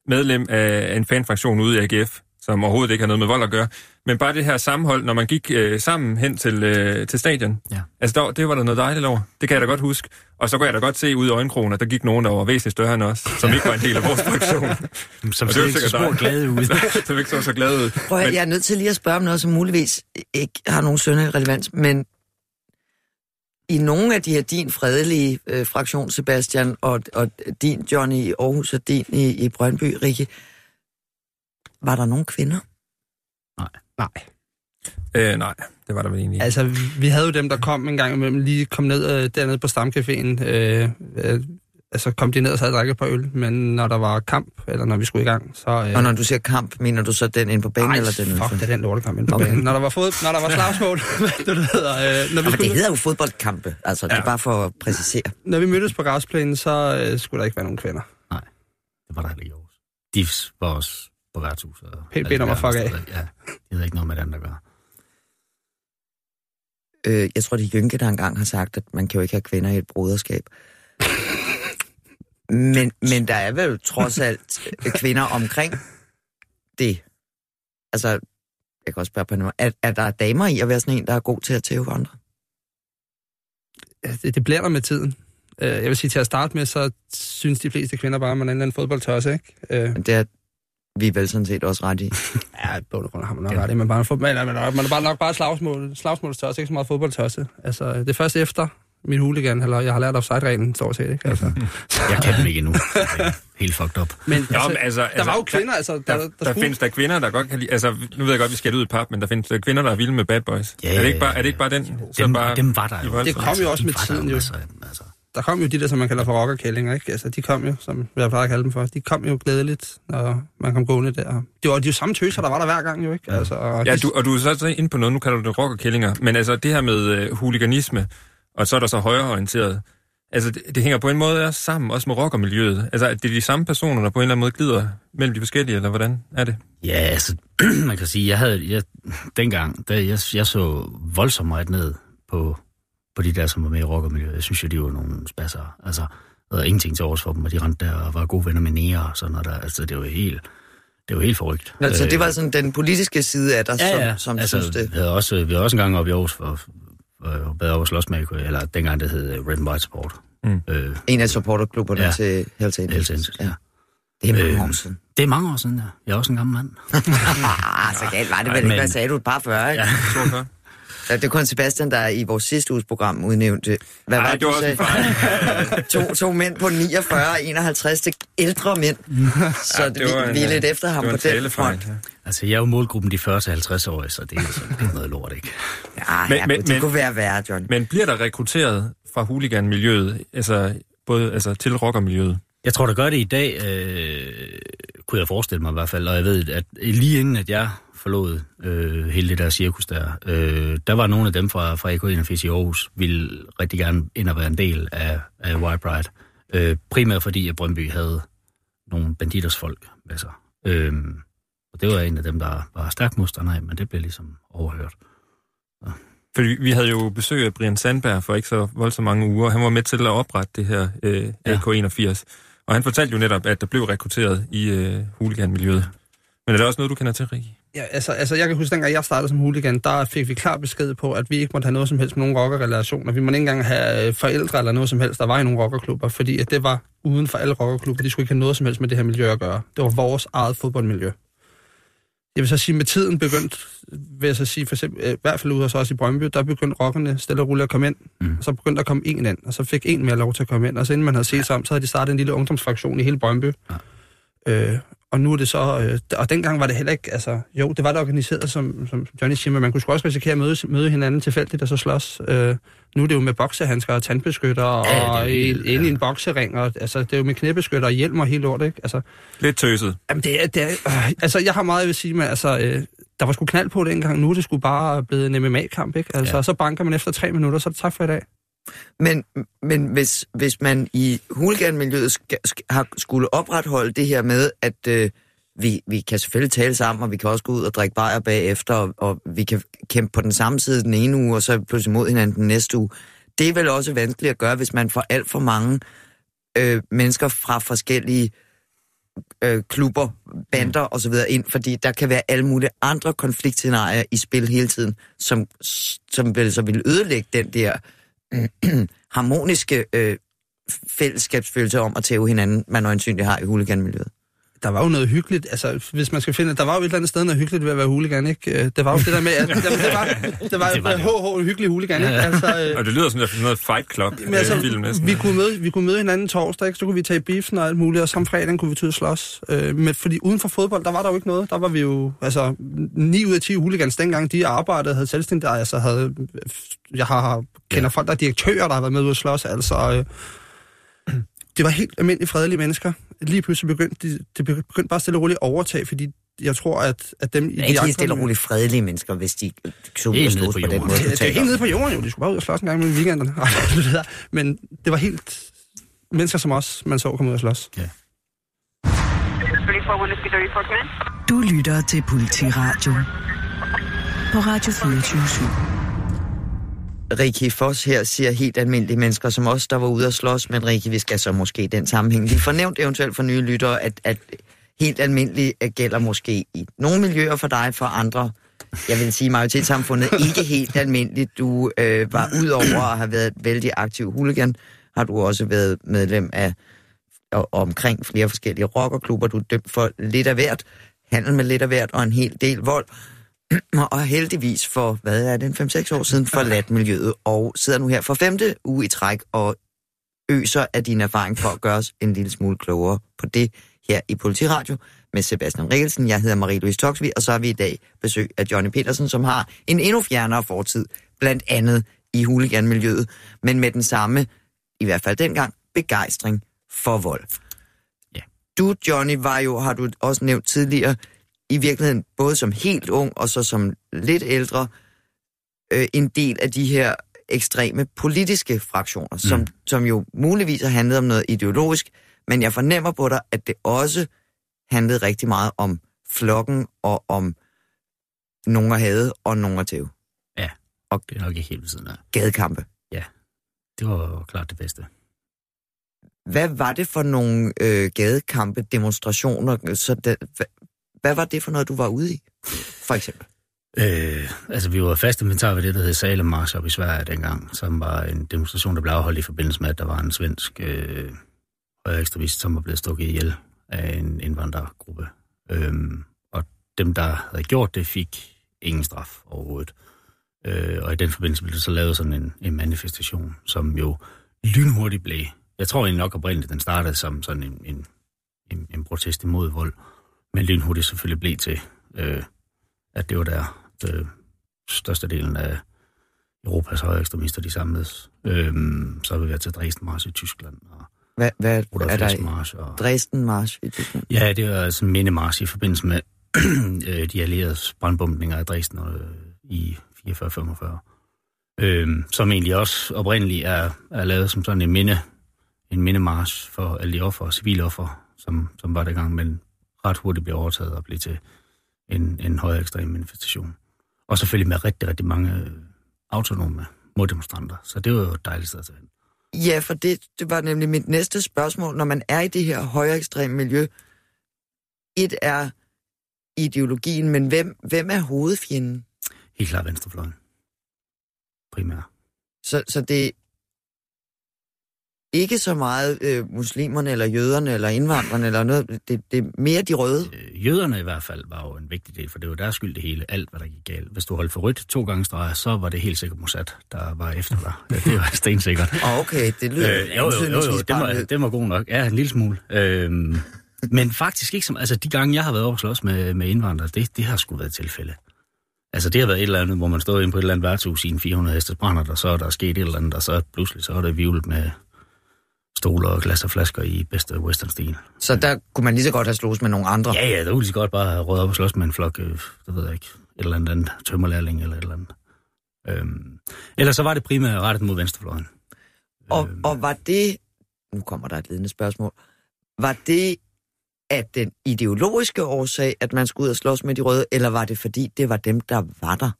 C: medlem af en fanfraktion ude i AGF, som overhovedet ikke har noget med vold at gøre. Men bare det her sammenhold, når man gik øh, sammen hen til, øh, til stadion,
D: Ja.
C: altså der, det var der noget dejligt over. Det kan jeg da godt huske. Og så kunne jeg da godt se ud i øjenkrogen, at der gik nogen, der var væsentligt større end os, som ikke var en del af vores fraktion.
D: som
C: var
D: ikke så spor glade ud.
C: så vi ikke så så glade ud.
B: Prøv at,
C: Men-
B: jeg er nødt til lige at spørge om noget, som muligvis ikke har nogen sønderlig relevans, men i nogle af de her din fredelige øh, fraktion, Sebastian, og, og din Johnny i Aarhus og din i, i Brøndby, Rikke, var der nogen kvinder?
E: Nej.
C: Øh, nej, det var der vel egentlig ikke.
E: Altså, vi havde jo dem, der kom en gang imellem, lige kom ned øh, dernede på Stamcaféen. Øh, øh, altså, kom de ned og sad og drak et par øl, men når der var kamp, eller når vi skulle i gang, så... Øh,
B: Og når du siger kamp, mener du så den ind på banen,
E: Ej,
B: eller den
E: fuck,
B: udenfor?
E: det er den lortekamp ind på
B: Okay.
E: banen. Når der var, fod, når der var slagsmål, hvad det hedder, øh, når, vi
B: Ja, men det
E: skulle,
B: hedder jo fodboldkampe, altså det er bare for at præcisere.
E: når vi mødtes på græsplænen, så øh, skulle der ikke være nogen kvinder.
D: Det var der heller ikke i Aarhus. De var også på værtshuset. alle
E: bedt om at fuck af.
D: steder. Ja, det havde ikke noget med den, der gør.
B: Øh, jeg tror, det er Jynke, der engang har sagt, at man kan jo ikke have kvinder i et broderskab. Men, men der er vel trods alt kvinder omkring det. Altså, jeg kan også spørge på en måde. Er, er der damer i at være sådan en, der er god til at tæve andre?
E: Det, det bliver der med tiden. Øh, jeg vil sige, til at starte med, så synes de fleste kvinder bare, at man er en eller anden fodboldtøsse, ikke? Øh,
B: Men det er vi er vel sådan set også ret i.
E: Ja, i bund og grund har man nok ret i. Man, bare, man, man, man, man er bare nok bare slagsmål, slagsmålstørste, ikke så meget fodboldtørste. Altså, det er først efter min hooligan, eller jeg har lært offside-reglen, stort set, ikke? Altså.
D: Jeg kan dem ikke endnu. Det Helt fucked up.
E: Men altså,
C: men altså,
E: der var jo kvinder, altså, der,
C: Der,
E: der,
C: der, findes der kvinder, der godt kan lide... Altså, nu ved jeg godt, vi skal ud i pap, men der findes der kvinder, der er vilde med bad boys.
D: Ja,
C: er, det ikke bare, er det ikke bare den? så
D: Dem,
C: bare,
D: dem var der jo.
C: voldsomt?
E: Det kom jo også
D: De
E: med tiden, jo.
D: dem, altså.
E: Der kom jo de der, som man kalder for rockerkællinger, ikke? Altså, de kom jo, som jeg plejer at kalde dem for, de kom jo glædeligt, når man kom gående der. Det var de jo samme tøser, der var der hver gang jo, ikke? Altså, og
C: Ja, du, og du er så så inde på noget, nu kalder du det rockerkællinger, men altså det her med øh, huliganisme, og så er der så højreorienteret, Altså, det, det hænger på en måde også sammen, også med rockermiljøet. Altså, at det er de samme personer, der på en eller anden måde glider mellem de forskellige, eller hvordan er det?
D: Ja, altså, man kan sige, jeg havde, jeg, dengang, da jeg, jeg så voldsomt meget ned på, på de der, som var med i rockermiljøet. Jeg synes jo, de var nogle spasser. Altså, der var ingenting til års for dem, og de rendte der og var gode venner med nære og sådan noget der. Altså, det var helt, det var helt forrygt.
B: Nå, så det
D: Øh,
B: var sådan den politiske side af dig,
D: ja, ja.
B: som, som
D: altså,
B: synes det.
D: Vi havde også, vi havde også en gang op i Aarhus for, for, været over slås med, eller dengang det hed Red and White Sport.
C: Mm.
D: Øh,
B: En af supporterklubberne ja. Til Hells Angels.
D: Hells Angels, ja.
B: Det er mange
D: Øh,
B: år siden.
D: det er mange år siden, ja. Jeg er også en gammel mand.
B: Ah, så galt var det vel ikke. Hvad sagde du? Et par 40, ikke?
D: Ja.
C: 42?
B: Ja. Det er kun Sebastian, der i vores sidste uges program udnævnte. Hvad
C: Nej,
B: var
C: det var også en fejl.
B: to, to mænd på 49 og 51 til ældre mænd. Så
C: Ja,
B: det,
C: det var
B: vi,
C: en,
B: vi er
C: øh,
B: lidt efter ham
C: det var
B: på
C: en
B: den front.
C: ja.
D: Altså, jeg er jo målgruppen de 40-50 år, så det er, så, det er noget lort, ikke?
B: Ja,
C: Men-
B: ja,
C: men-
B: det
C: men-
B: kunne være værre, John.
C: Men bliver der rekrutteret fra huliganmiljøet, altså både altså, til rockermiljøet?
D: Jeg tror, der gør det i dag, øh, kunne jeg forestille mig i hvert fald, og jeg ved, at lige inden, at jeg forlod øh, hele det der cirkus der, øh, der var nogle af dem fra, fra AK81 i Aarhus, ville rigtig gerne ind og være en del af, af White Pride. Øh, primært fordi, at Brøndby havde nogle banditers folk med sig. Øh, og det var en af dem, der var stærk modstander af, men det blev ligesom overhørt.
C: For vi, vi havde jo besøg af Brian Sandberg for ikke så voldsomt mange uger. Han var med til at oprette det her øh,
D: Ja.
C: AK81. Og han fortalte jo netop, at der blev rekrutteret i øh, huliganmiljøet. Men er det også noget, du kender til, Rikke?
E: Ja, altså, altså jeg kan huske, dengang jeg startede som hooligan, der fik vi klar besked på, at vi ikke måtte have noget som helst med nogen rockerrelationer. Vi måtte ikke engang have øh, forældre eller noget som helst, der var i nogle rockerklubber, fordi at det var uden for alle rockerklubber. De skulle ikke have noget som helst med det her miljø at gøre. Det var vores eget fodboldmiljø. Jeg vil så sige, med tiden begyndte, vil jeg så sige, for eksempel, øh, i hvert fald ude hos os i Brøndby, der begyndte rockerne stille og roligt at komme ind.
D: Mm.
E: Og så begyndte der at komme en ind, og så fik en mere lov til at komme ind. Og så inden man havde set om, så havde de startet en lille ungdomsfraktion i hele Brøndby. Øh, og nu er det så... Øh, og dengang var det heller ikke... Altså, jo, det var det organiseret, som, som Johnny siger, men man kunne sgu også risikere at møde, møde hinanden tilfældigt og så slås. Øh, nu er det jo med boksehandsker og tandbeskytter og
D: jo
E: ja, ind i en boksering. Og, altså, det er jo med knæbeskytter og hjelm og helt lort, ikke? Altså,
C: Lidt tøset.
E: jamen, det er, det er, øh, altså, jeg har meget, jeg vil sige, men altså... Øh, der var sgu knald på det engang. Nu er det sgu bare blevet en MMA-kamp, ikke? Altså,
D: ja.
E: så banker man efter tre minutter, så er det tak for i dag.
B: Men, men hvis, hvis man i huliganmiljøet har skulle opretholde det her med, at øh, vi, vi kan selvfølgelig tale sammen, og vi kan også gå ud og drikke bajer bagefter, og, og vi kan kæmpe på den samme side den ene uge, og så pludselig mod hinanden den næste uge. Det er vel også vanskeligt at gøre, hvis man får alt for mange øh, mennesker fra forskellige øh, klubber, bander mm. osv. ind, fordi der kan være alle mulige andre konfliktscenarier i spil hele tiden, som, som vel så vil ødelægge den der harmoniske øh, fællesskabsfølelse om at tæve hinanden, man øjensynligt har i huliganmiljøet
E: der var jo noget hyggeligt, altså hvis man skal finde, der var jo et eller andet sted noget hyggeligt ved at være hooligan, ikke? Øh, Det var jo det der med, at jamen, det var, det var,
D: Det var.
E: HH, en hyggelig hooligan, ikke? Altså, øh,
C: Og det lyder som sådan noget Fight Club
E: men altså,
C: øh, film næsten.
E: vi, kunne møde, vi kunne møde hinanden torsdag, ikke? så kunne vi tage biffen og alt muligt, og samme fredag kunne vi tage og slås. Øh, men fordi uden for fodbold, der var der jo ikke noget. Der var vi jo, altså, 9 ud af 10 hooligans dengang, de arbejdede, havde selvstændigt, altså havde, jeg har, kender folk, der er direktører, der har været med ud at slås, altså, øh, det var helt almindelige fredelige mennesker. Lige pludselig begyndte de, det begyndte bare stille og roligt at overtage, fordi jeg tror, at, at dem i
B: Det er
E: de
B: ikke lige
E: andre-
B: stille og roligt fredelige mennesker, hvis de
D: Helt
B: og slås
D: på
B: på den
D: jorden.
B: måde,
E: Det, det er helt nede på jorden jo. De skulle bare ud og slås en gang med weekenderne. Men det var helt mennesker som os, man så komme ud og slås.
F: 34 Whiskey 34, come in.
G: Du lytter til Politiradio på Radio 24
B: Rikki Foss her siger helt almindelige mennesker som os, der var ude at slås, men Rikki, vi skal så måske i den sammenhæng lige fornævnt eventuelt for nye lyttere, at, at helt almindelige øh, gælder måske i nogle miljøer for dig, for andre, jeg vil sige majoritetssamfundet, ikke helt almindeligt. Du øh, var ud over at have været vældig aktiv hooligan, har du også været medlem af og, og omkring flere forskellige rockerklubber. Du er dømt for lidt af hvert, handel med lidt af hvert og en hel del vold. og heldigvis for, hvad er det, 5-6 år siden, forladt miljøet, og sidder nu her for femte uge i træk og øser af din erfaring for at gøre os en lille smule klogere på det her i Politiradio med Sebastian Rikkelsen. Jeg hedder Marie-Louise Toksvig, og så har vi i dag besøg af Johnny Petersen, som har en endnu fjernere fortid, blandt andet i huliganmiljøet, men med den samme, i hvert fald dengang, begejstring for vold.
D: Ja.
B: Du, Johnny, var jo, har du også nævnt tidligere, i virkeligheden både som helt ung og så som lidt ældre, øh, en del af de her ekstreme politiske fraktioner, som, mm. som jo muligvis har handlet om noget ideologisk, men jeg fornemmer på dig, at det også handlede rigtig meget om flokken og om nogen at hade og nogen at tæve.
D: Ja,
B: Og
D: det er nok ikke helt ved siden af.
B: gadekampe.
D: Det var klart det bedste.
B: Hvad var det for nogle øh, gadekampe, demonstrationer? Så det, hvad, var det for noget, du var ude i, for eksempel?
D: Øh, altså, vi var fast inventar ved det, der hed Salem March op i Sverige dengang, som var en demonstration, der blev afholdt i forbindelse med, at der var en svensk øh, ekstremist, som var blevet stukket ihjel af en indvandrergruppe. Øh, og dem, der havde gjort det, fik ingen straf overhovedet. Øh, og i den forbindelse blev der så lavet sådan en, en manifestation, som jo lynhurtigt blev... Jeg tror egentlig nok oprindeligt, den startede som sådan en, en, en, en protest imod vold, men lynhurtigt selvfølgelig blev til, øh, at det var der øh, størstedelen af Europas højere ekstremister, de samledes. Øhm, så har vi været til Dresden March i Tyskland, og
B: Hvad, hvad er der
D: March. Og...
B: Dresden March i Tyskland?
D: Ja, det var altså en mindemarch i forbindelse med øh, de allierede brandbombninger af Dresden øh, i 44-45. Øhm, som egentlig også oprindeligt er, er lavet som sådan en minde, en mindemarch for alle de offer, civile offer, som, som var dengang, men ret hurtigt blev overtaget og blev til en, en højere ekstrem manifestation. Og selvfølgelig med rigtig, rigtig mange øh, autonome moddemonstranter. Så det var jo et dejligt sted til hen.
B: Ja, for det, det var nemlig mit næste spørgsmål. Når man er i det her højere ekstreme miljø, et er ideologien, men hvem, hvem er hovedfjenden?
D: Helt klart venstrefløjen. Primært.
B: Så, så det ikke så meget øh, muslimerne, eller jøderne, eller indvandrerne, eller noget. Det, det er mere de røde.
D: Øh, Jøderne i hvert fald var jo en vigtig del, for det var deres skyld det hele, alt hvad der gik galt. Hvis du holdt for rødt to gange streger, så var det helt sikkert Mossad, der var efter dig. Det var stensikkert.
B: Okay, det lyder
D: Øh, jo, jo, jo, jo, det var, det var god nok. Ja, en lille smule. Øhm, men faktisk ikke som... Altså, de gange, jeg har været over slås med, med indvandrere, det, det har sgu været tilfælde. Altså, det har været et eller andet, hvor man står inde på et eller andet værtshus i en 400 hestes brænder, og så er der sket et eller andet, og så pludselig så er det vivlet med stoler og glas og flasker i bedste western-stil.
B: Så der kunne man lige så godt have slået med nogle andre.
D: Ja, ja, der kunne lige så godt bare have røget op og slås med en flok, øh, det ved jeg ikke, et eller andet, andet tømmerlærling eller et eller andet. Øhm, ellers så var det primært rettet mod venstrefløjen.
B: Og,
D: Øhm.
B: og var det, nu kommer der et ledende spørgsmål, var det af den ideologiske årsag, at man skulle ud og slås med de røde, eller var det fordi, det var dem, der var der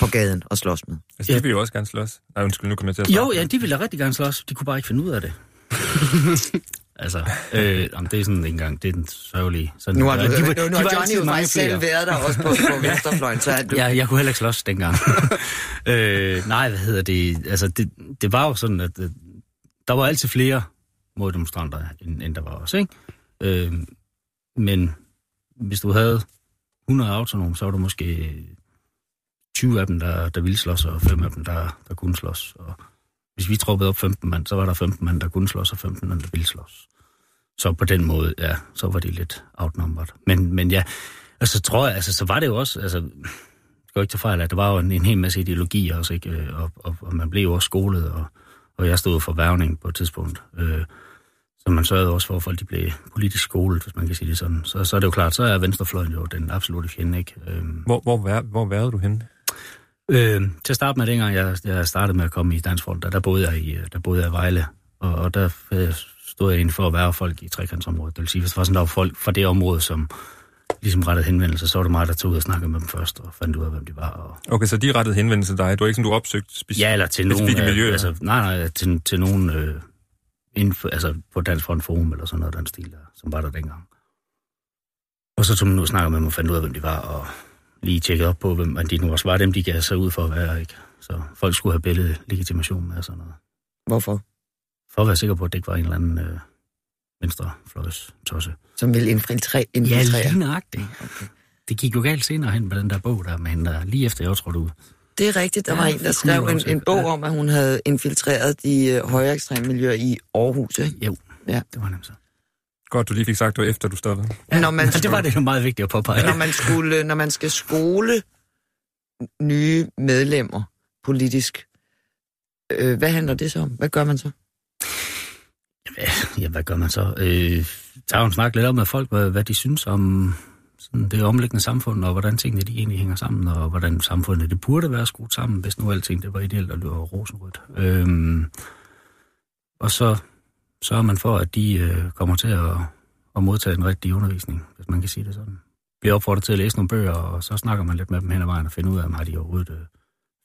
B: på gaden og slås med?
C: Altså, de vil jo også gerne slås. Nej, undskyld, nu kommer jeg til at
D: Jo, ja, de ville da rigtig gerne slås. De kunne bare ikke finde ud af det. altså, øh, om det er sådan en engang, det er den sørgelige. Sådan,
B: Nu har, du,
D: de,
B: nu,
D: var-
B: nu
D: de
B: har Johnny jo faktisk selv været der også på, på venstrefløjen, så du,
D: Ja, jeg kunne heller ikke slås dengang. øh, nej, hvad hedder det? Altså, det, det var jo sådan, at øh, der var altid flere moddemonstranter, end, end der var også, ikke? Øh, men hvis du havde 100 autonom, så var der måske 20 af dem, der, der ville slås, og 5 af dem, der, der kunne slås. Og hvis vi troppede op 15 mand, så var der 15 mand, der kunne slås, og 15 mand, der ville slås. Så på den måde, ja, så var de lidt outnumbered. Men, men ja, altså tror jeg, altså så var det jo også, altså, jeg går ikke til fejl at der var jo en, en hel masse ideologi også, ikke? Øh, og, og, og man blev jo også skolet, og, og jeg stod for værvning på et tidspunkt. Øh, så man sørgede også for, at folk de blev politisk skolet, hvis man kan sige det sådan. Så, så er det jo klart, så er venstrefløjen jo den absolutte fjende, ikke? Øh,
C: Hvor, hvor, hvor værede du henne?
D: Øh, til at starte med, dengang jeg, jeg startede med at komme i Dansk Folk, der, der, boede jeg i, der boede jeg i Vejle, og, og der øh, stod jeg egentlig for at være folk i trekantsområdet. Det vil sige, hvis der var sådan, der var folk fra det område, som ligesom rettede henvendelse, så var det mig, der tog ud og snakkede med dem først, og fandt ud af, hvem de var. Og...
C: Okay, så de rettede henvendelse til dig. Du er ikke sådan, du opsøgte speci-
D: Ja, eller til nogen...
C: specifikke
D: øh,
C: miljøer.
D: Altså, nej, nej, til, til nogen øh, inden for, altså på Dansk Front Forum, eller sådan noget den stil, der, som var der dengang. Og så tog man nu og snakkede med dem og fandt ud af, hvem de var, og lige tjekkede op på, hvem de nu også var dem, de gav sig ud for at være, ikke? Så folk skulle have billedet legitimation med og sådan noget.
B: Hvorfor?
D: For at være sikker på, at det ikke var en eller anden øh, venstrefløjs tosse.
B: Som vil infiltrere.
D: Ja,
B: infiltrere.
D: lige nøjagtigt. Det gik jo galt senere hen på den der bog der med hende der, lige efter jeg trådte ud.
B: Det er rigtigt. Der
D: Ja,
B: var en, der skrev en, en bog
D: Ja.
B: om, at hun havde infiltreret de øh, højere ekstreme miljøer i Aarhus. Ikke?
D: Jo,
B: Ja.
D: det var nemt så.
C: Godt, du lige fik sagt, det var efter du stoppede.
B: Når man,
D: det var det jo meget vigtigt at påpege.
B: når man, skulle, når man skal skole nye medlemmer politisk, øh, hvad handler det så om? Hvad gør man så?
D: Ja, hvad gør man så? Øh, tager jo en snak lidt om med folk, hvad, hvad de synes om sådan det omliggende samfund, og hvordan tingene de egentlig hænger sammen, og hvordan samfundet det burde være skruet sammen, hvis nu alting det var ideelt og det var rosenrødt. Øhm, og så sørger man for, at de øh, kommer til at, at modtage den rigtige undervisning, hvis man kan sige det sådan. Bliver opfordret til at læse nogle bøger, og så snakker man lidt med dem hen ad vejen og finder ud af, om har de overhovedet øh,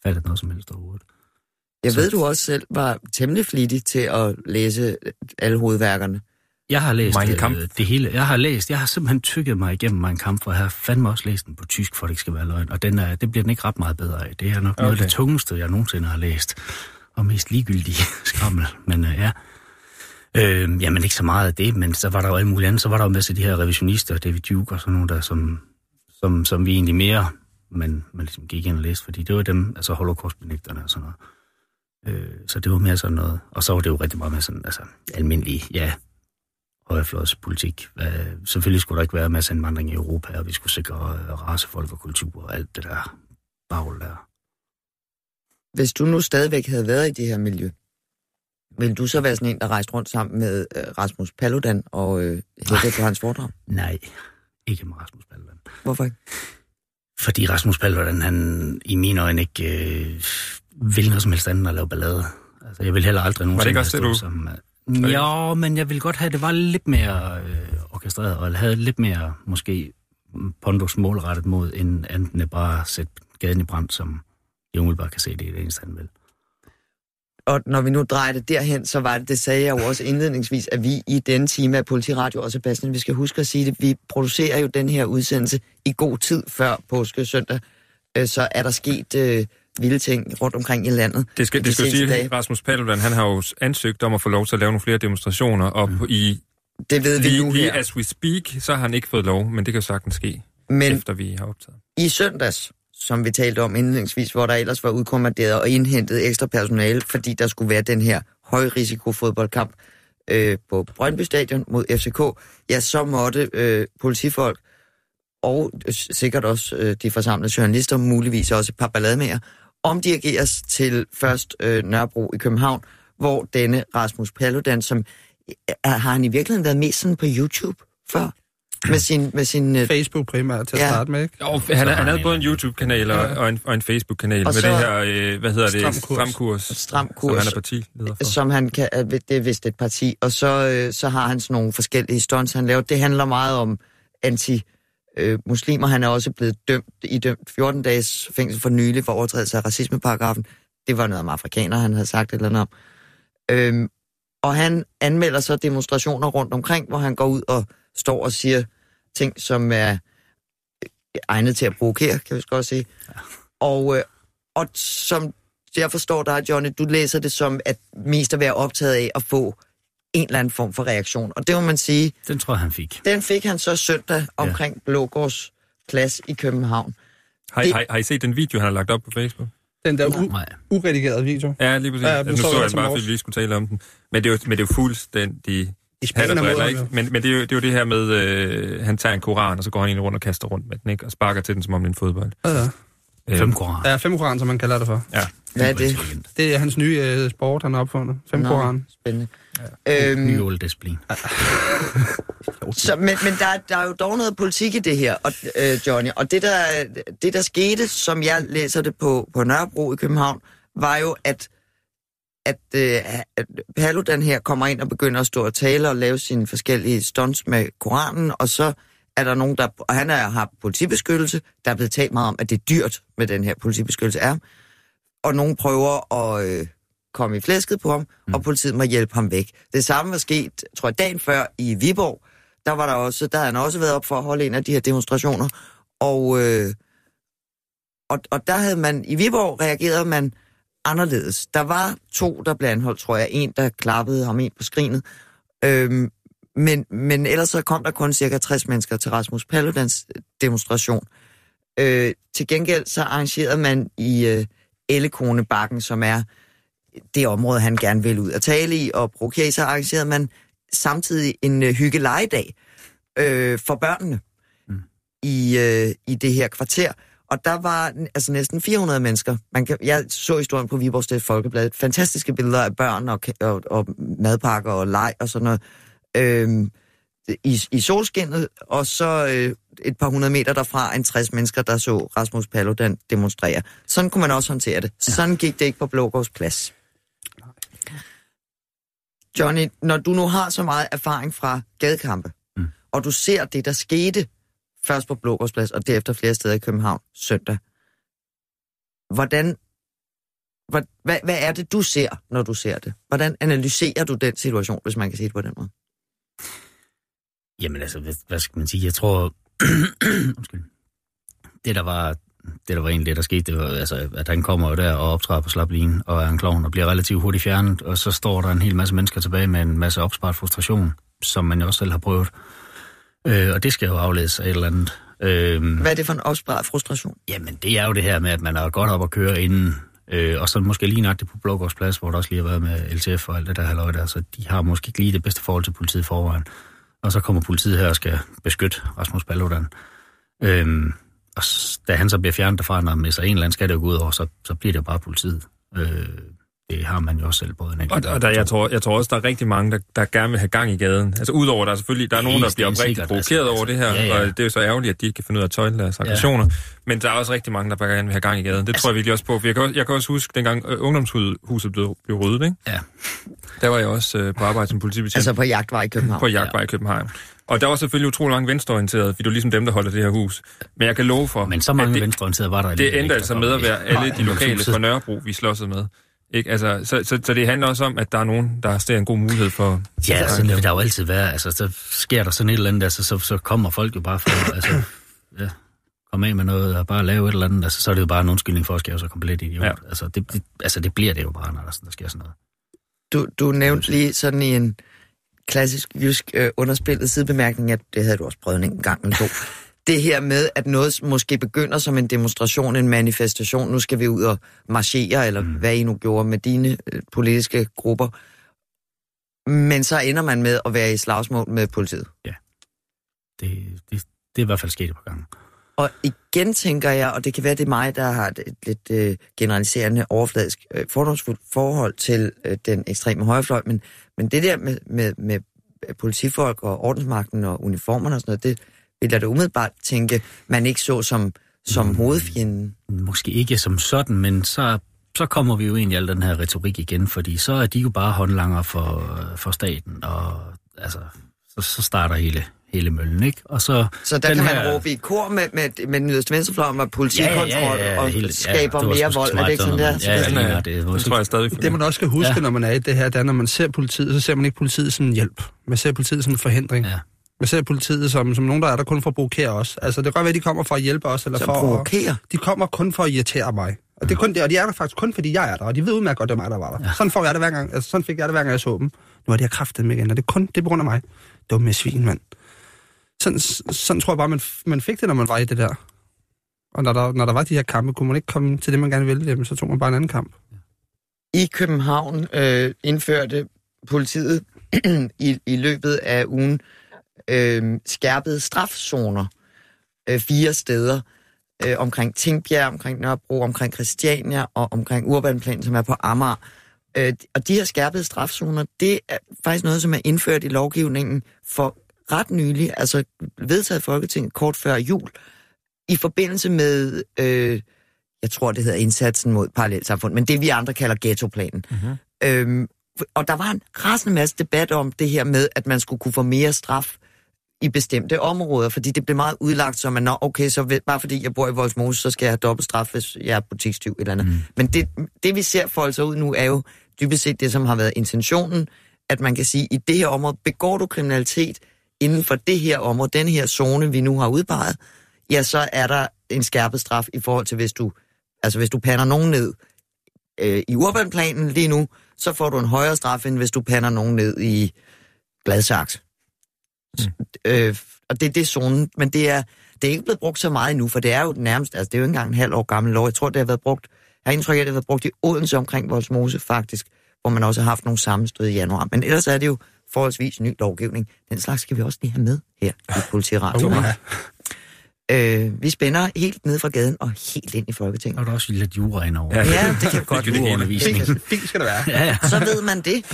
D: fattet noget som helst overhovedet.
B: Jeg
D: Så-
B: ved, du også selv var temmelig flittig til at læse alle hovedværkerne.
D: Jeg har læst
C: Mein
D: øh, det hele. Jeg har læst, jeg har simpelthen tykket mig igennem Mein Kampf, og jeg har fandme også læst den på tysk, for det ikke skal være løgn. Og den er, det bliver den ikke ret meget bedre af. Det er nok okay. noget af det tungeste, jeg nogensinde har læst. Og mest ligegyldige skrammel. Men øh, ja, øh, jamen ikke så meget af det, men så var der jo alle mulige andre. Så var der jo masser af de her revisionister, David Duke og sådan nogle der, som, som, som vi egentlig mere, men man ligesom gik ind og læste, fordi det var dem, altså holocaustbenægterne og sådan noget. Øh, så det var mere sådan noget. Og så var det jo rigtig meget med sådan, altså almindelig, ja, højrefløjspolitik. Selvfølgelig skulle der ikke være masser af indvandring i Europa, og vi skulle sikre øh, racefolk og kultur og alt det der bagl der.
B: Hvis du nu stadigvæk havde været i det her miljø, ville du så være sådan en, der rejste rundt sammen med øh, Rasmus Paludan og øh, hætte på hans foredrag?
D: Nej, ikke med Rasmus Paludan.
B: Hvorfor ikke?
D: Fordi Rasmus Paludan, han i mine øjne ikke øh, vil noget som helst andet at lave ballade. Altså, jeg vil heller aldrig nogensinde
C: ikke også det, du-
D: som... Øh, ja, men jeg vil godt have, at det var lidt mere øh, orkestreret, og havde lidt mere, måske, pondus målrettet mod, end at bare sætte gaden i brand, som jeg umiddelbart kan se, det er det eneste, han vil.
B: Og når vi nu drejer det derhen, så var det, det sagde jeg jo også indledningsvis, at vi i denne time af Politiradio og Sebastian, vi skal huske at sige det, vi producerer jo den her udsendelse i god tid før påske søndag, øh, så er der sket øh, vilde ting rundt omkring i landet.
C: Det skal,
B: de
C: det skal sige,
B: dage.
C: Rasmus Paludan, han har jo ansøgt om at få lov til at lave nogle flere demonstrationer, og mm. i,
B: Det ved vi nu
C: lige, lige
B: her.
C: as we speak, så har han ikke fået lov, men det kan jo sagtens ske,
B: Men
C: efter vi har optaget.
B: i søndags, som vi talte om indledningsvis, hvor der ellers var udkommanderet og indhentet ekstra personale, fordi der skulle være den her højrisikofodboldkamp øh, på Brøndby Stadion mod FCK, ja, så måtte øh, politifolk og sikkert også øh, de forsamlede journalister, muligvis også et par ballademager, omdirigeres til først øh, Nørrebro i København, hvor denne Rasmus Paludan, som øh, har han i virkeligheden været mest sådan på YouTube før? Med sin, med sin øh,
E: Facebook primært til at
B: Ja.
E: starte med, ikke?
C: Jo, han,
D: har
C: han havde
D: en-
C: både en YouTube-kanal og, og, en, og en Facebook-kanal med
B: så-
C: det her, øh, hvad hedder det,
E: Stram kurs.
C: stram kurs,
B: stram
C: som han er partileder for.
B: som han kan, det er vist et parti, og så, øh, så har han sådan nogle forskellige stunts, han laver. Det handler meget om anti-muslimer. han er også blevet dømt, i dømt 14 dages fængsel for nylig for overtrædelse af racismeparagrafen. Det var noget om afrikanere, han havde sagt et eller andet om. Øhm, og han anmelder så demonstrationer rundt omkring, hvor han går ud og står og siger ting, som er øh, egnet til at provokere, kan vi så godt sige. Og, øh, og som jeg forstår dig, Johnny, du læser det som, at mest at være optaget af at få en eller anden form for reaktion. Og det må man sige,
D: Den tror jeg, han fik.
B: den fik han så søndag omkring Blågårds plads i København.
C: Har,
B: det-
C: har, har I set den video, han har lagt op på Facebook?
E: Den der u- uredigerede video.
C: Ja, lige præcis.
E: Ja,
C: Ja,
E: nu så jeg
C: bare, fordi vi lige skulle tale om den. Men det er jo, men det er jo fuldstændig
E: I Spanien
C: og
E: er
C: ikke? Men, men det, er jo, det er jo det her med, øh, han tager en koran, og så går han ind rundt og kaster rundt med den, ikke? Og sparker til den, som om det er en fodbold.
E: Ja, ja.
C: Øh,
D: Fem koran.
E: Ja, fem koran, som man kalder det for.
C: Ja.
B: Hvad er det?
E: Det er hans nye øh, sport, han har opfundet. Fem
B: Nå,
E: koran.
B: Spændende. Øhm,
D: Ny Ole Desplin.
B: Så, men men der, der er jo dog noget politik i det her, og, øh, Johnny. Og det der, det, der skete, som jeg læser det på, på Nørrebro i København, var jo, at, at, øh, at Paludan her kommer ind og begynder at stå og tale og lave sine forskellige stunts med Koranen, og så er der nogen, der... Og han er, har politibeskyttelse. Der er blevet talt meget om, at det er dyrt med den her politibeskyttelse er. Og nogen prøver at øh, komme i flæsket på ham, mm. og politiet må hjælpe ham væk. Det samme var sket, tror jeg, dagen før i Viborg. Der var der også, der havde han også været op for at holde en af de her demonstrationer. Og, øh, og, og der havde man, i Viborg reagerede man anderledes. Der var to, der blev anholdt, tror jeg. En, der klappede ham ind på skrinet. Øhm, men, men ellers så kom der kun cirka 60 mennesker til Rasmus Paludans demonstration. Øh, til gengæld så arrangerede man i øh, Ellekonebakken, som er det område, han gerne vil ud at tale i og provokere, så arrangerede man samtidig en øh, hyggelejedag øh, for børnene mm. i, øh, i det her kvarter. Og der var altså næsten 400 mennesker. Man kan, jeg så historien på Viborg Stedt Folkeblad. Fantastiske billeder af børn og, og, og madpakker og leg og sådan noget. Øhm, i, i solskinnet, og så øh, et par hundrede meter derfra en 60 mennesker, der så Rasmus Paludan demonstrere. Sådan kunne man også håndtere det. Sådan gik det ikke på Blågårds plads. Johnny, når du nu har så meget erfaring fra gadekampe,
D: Mm.
B: og du ser det, der skete først på Blågårdsplads og derefter flere steder i København søndag, hvordan, hvad, hvad, hvad er det, du ser, når du ser det? Hvordan analyserer du den situation, hvis man kan sige det på den måde?
D: Jamen altså, hvad, hvad skal man sige? Jeg tror... Undskyld. Det, der var det, der var egentlig det, der skete, det var, altså, at han kommer jo der og optræder på slaplinen og er en klovn og bliver relativt hurtigt fjernet, og så står der en hel masse mennesker tilbage med en masse opsparet frustration, som man jo også selv har prøvet. Øh, og det skal jo afledes af et eller andet. Øh,
B: Hvad er det for en opsparet frustration?
D: Jamen, det er jo det her med, at man er godt op at køre inden, øh, og så måske lige nøjagtigt på Blågårdsplads, hvor der også lige har været med LTF og alt det der halløj der, så de har måske ikke lige det bedste forhold til politiet i forvejen. Og så kommer politiet her og skal beskytte Rasmus Paludan. Øhm, og da han så bliver fjernet derfra, når man så en eller anden skal det jo gå ud over, så, så bliver det jo bare politiet. Øh, det har man jo også selv både en
C: Og, og der, jeg, tror, jeg tror også, der er rigtig mange, der, der gerne vil have gang i gaden. Altså udover, der er selvfølgelig der er nogen, der bliver oprigtigt provokeret
D: altså,
C: over det her,
D: ja, ja.
C: og det er jo så ærgerligt, at de ikke kan finde ud af at tøjle deres aggressioner. Men der er også rigtig mange, der bare gerne vil have gang i gaden. Det
D: Altså-
C: tror jeg virkelig også på. For jeg kan, også- jeg kan også huske, dengang øh, ungdomshuset blev, blev ryddet, ikke?
D: Ja.
C: Der var jeg også øh, på arbejde som politibetjent
B: Altså på jagtvej i København.
C: på jagtvej i København. Og der var selvfølgelig utrolig mange venstreorienterede, fordi det er ligesom dem, der holder det her hus. Men jeg kan love for,
D: Men så
C: at
D: mange
C: det,
D: venstreorienterede var der
C: det endte altså med at være alle de lokale fra Nørrebro, vi slåsede med. Ikke? Altså, så, så, så det handler også om, at der er nogen, der ser en god mulighed for...
D: Ja,
C: for-
D: sådan vil der jo altid være. Altså, så sker der sådan et eller andet, altså, så, så kommer folk jo bare for, altså, ja, komme af med noget og bare lave et eller andet. Altså, så er det jo bare en undskyldning for at skære sig komplet idiot.
C: Ja.
D: Ja. Altså, det, det, altså, det bliver det jo bare, når der, sådan, der sker sådan noget.
B: Du, du nævnte lige sådan i en klassisk jysk øh, underspillet sidebemærkning, at det havde du også prøvet en gang eller to. Det her med, at noget måske begynder som en demonstration, en manifestation, nu skal vi ud og marchere, eller mm. hvad I nu gjorde med dine øh, politiske grupper, men så ender man med at være i slagsmål med politiet.
D: Det, det, det er i hvert fald sket et par gange.
B: Og igen tænker jeg, og det kan være, det er mig, der har et lidt øh, generaliserende, overfladisk, øh, fordomsfuldt forhold til øh, den ekstreme højrefløj, men, men det der med, med, med politifolk og ordensmagten og uniformerne og sådan noget, det vil jeg da umiddelbart tænke, man ikke så som, som mm. hovedfjenden.
D: Måske ikke som sådan, men så, så kommer vi jo ind i al den her retorik igen, fordi så er de jo bare håndlanger for, for staten, og altså, så, så starter hele, hele møllen, ikke? Og så,
B: Så der
D: den
B: kan man
D: her-
B: råbe i kor med, med, med den yderste venstrefløj om, at politikontrol og
D: helt-
B: skaber
D: var
B: mere vold. Er det ikke sådan der?
D: Ja, ja, ja, det var
C: Det tror jeg stadig.
E: Det man også skal huske,
D: Ja.
E: ja. når man er i det her, det er, når man ser politiet, så ser man ikke politiet som en hjælp. Man ser politiet som en forhindring.
D: Ja.
E: Man ser politiet som, som nogen, der er der kun for at provokere os. Altså, det kan godt være, at de kommer for at hjælpe os, eller
B: Som
E: for at,
B: provokerer.
E: De kommer kun for at irritere mig. Og, det er kun det, og de er der faktisk kun, fordi jeg er der, og de ved udmærket godt, det er mig, der var der. Ja. Sådan, får jeg det hver gang, altså, sådan fik jeg det hver gang, jeg så dem. Nu er de her kraftet med igen, og det er kun det er på grund af mig. Dumme svin, mand. Sådan, sådan tror jeg bare, man, man fik det, når man var i det der. Og når der, når der var de her kampe, kunne man ikke komme til det, man gerne ville, jamen, så tog man bare en anden kamp.
B: I København øh, indførte politiet i, i løbet af ugen øh, skærpede strafzoner øh, fire steder øh, omkring Tingbjerg, omkring Nørrebro, omkring Christiania og omkring Urbanplan, som er på Amager. Øh, og de her skærpede strafzoner, det er faktisk noget, som er indført i lovgivningen for ret nylig, altså vedtaget Folketinget kort før jul, i forbindelse med, øh, jeg tror det hedder indsatsen mod parallelsamfund, men det vi andre kalder ghettoplanen.
C: Mhm.
B: Øhm, og der var en rasende masse debat om det her med, at man skulle kunne få mere straf i bestemte områder, fordi det blev meget udlagt som, at Nå, okay, så ved- bare fordi jeg bor i Voldsmose, så skal jeg have dobbelt straf, hvis jeg er butikstyv eller andet. Mm. Men det, det, vi ser folde sig ud nu, er jo dybest set det, som har været intentionen, at man kan sige, i det her område, begår du kriminalitet inden for det her område, den her zone, vi nu har udpeget, ja, så er der en skærpet straf i forhold til, hvis du, altså hvis du pander nogen ned øh, i urbanplanen lige nu, så får du en højere straf, end hvis du pander nogen ned i Gladsaxe. Mm. Øh, og det, det er zonen, men det er, det er ikke blevet brugt så meget endnu, for det er jo nærmest, altså det er jo ikke engang en halv år gammel lov. Jeg tror, det har været brugt, jeg har indtryk af, at det har været brugt i Odense omkring Voldsmose faktisk, hvor man også har haft nogle sammenstød i januar. Men ellers er det jo forholdsvis ny lovgivning. Den slags skal vi også lige have med her i politiradioen.
E: Uha.
B: Øh, vi spænder helt ned fra gaden og helt ind i Folketinget.
D: Og der er også lidt jura indover.
C: Ja.
B: Ja, det kan godt
C: Det er det.
E: Fint, fint skal det være.
D: Ja, ja.
B: så ved man det.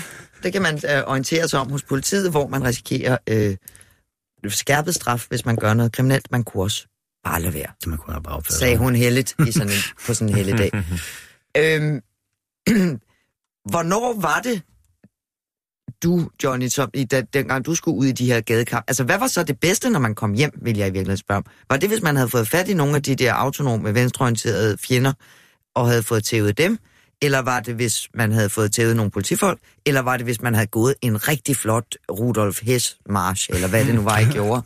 B: Det kan man øh, orientere sig om hos politiet, hvor man risikerer øh, skærpet straf, hvis man gør noget kriminelt. Man kunne også bare lade være,
D: Så man kunne bare opført
B: sagde hun heldigt i sådan en, på sådan en helligdag. øhm, hvornår var det, du, Johnny, som i den, dengang du skulle ud i de her gadekamp, altså hvad var så det bedste, når man kom hjem, vil jeg i virkeligheden spørge om? Var det, hvis man havde fået fat i nogle af de der autonome, venstreorienterede fjender, og havde fået tævet dem? Eller var det, hvis man havde fået tævet nogle politifolk? Eller var det, hvis man havde gået en rigtig flot Rudolf Hess-march, eller hvad det nu var, I gjorde,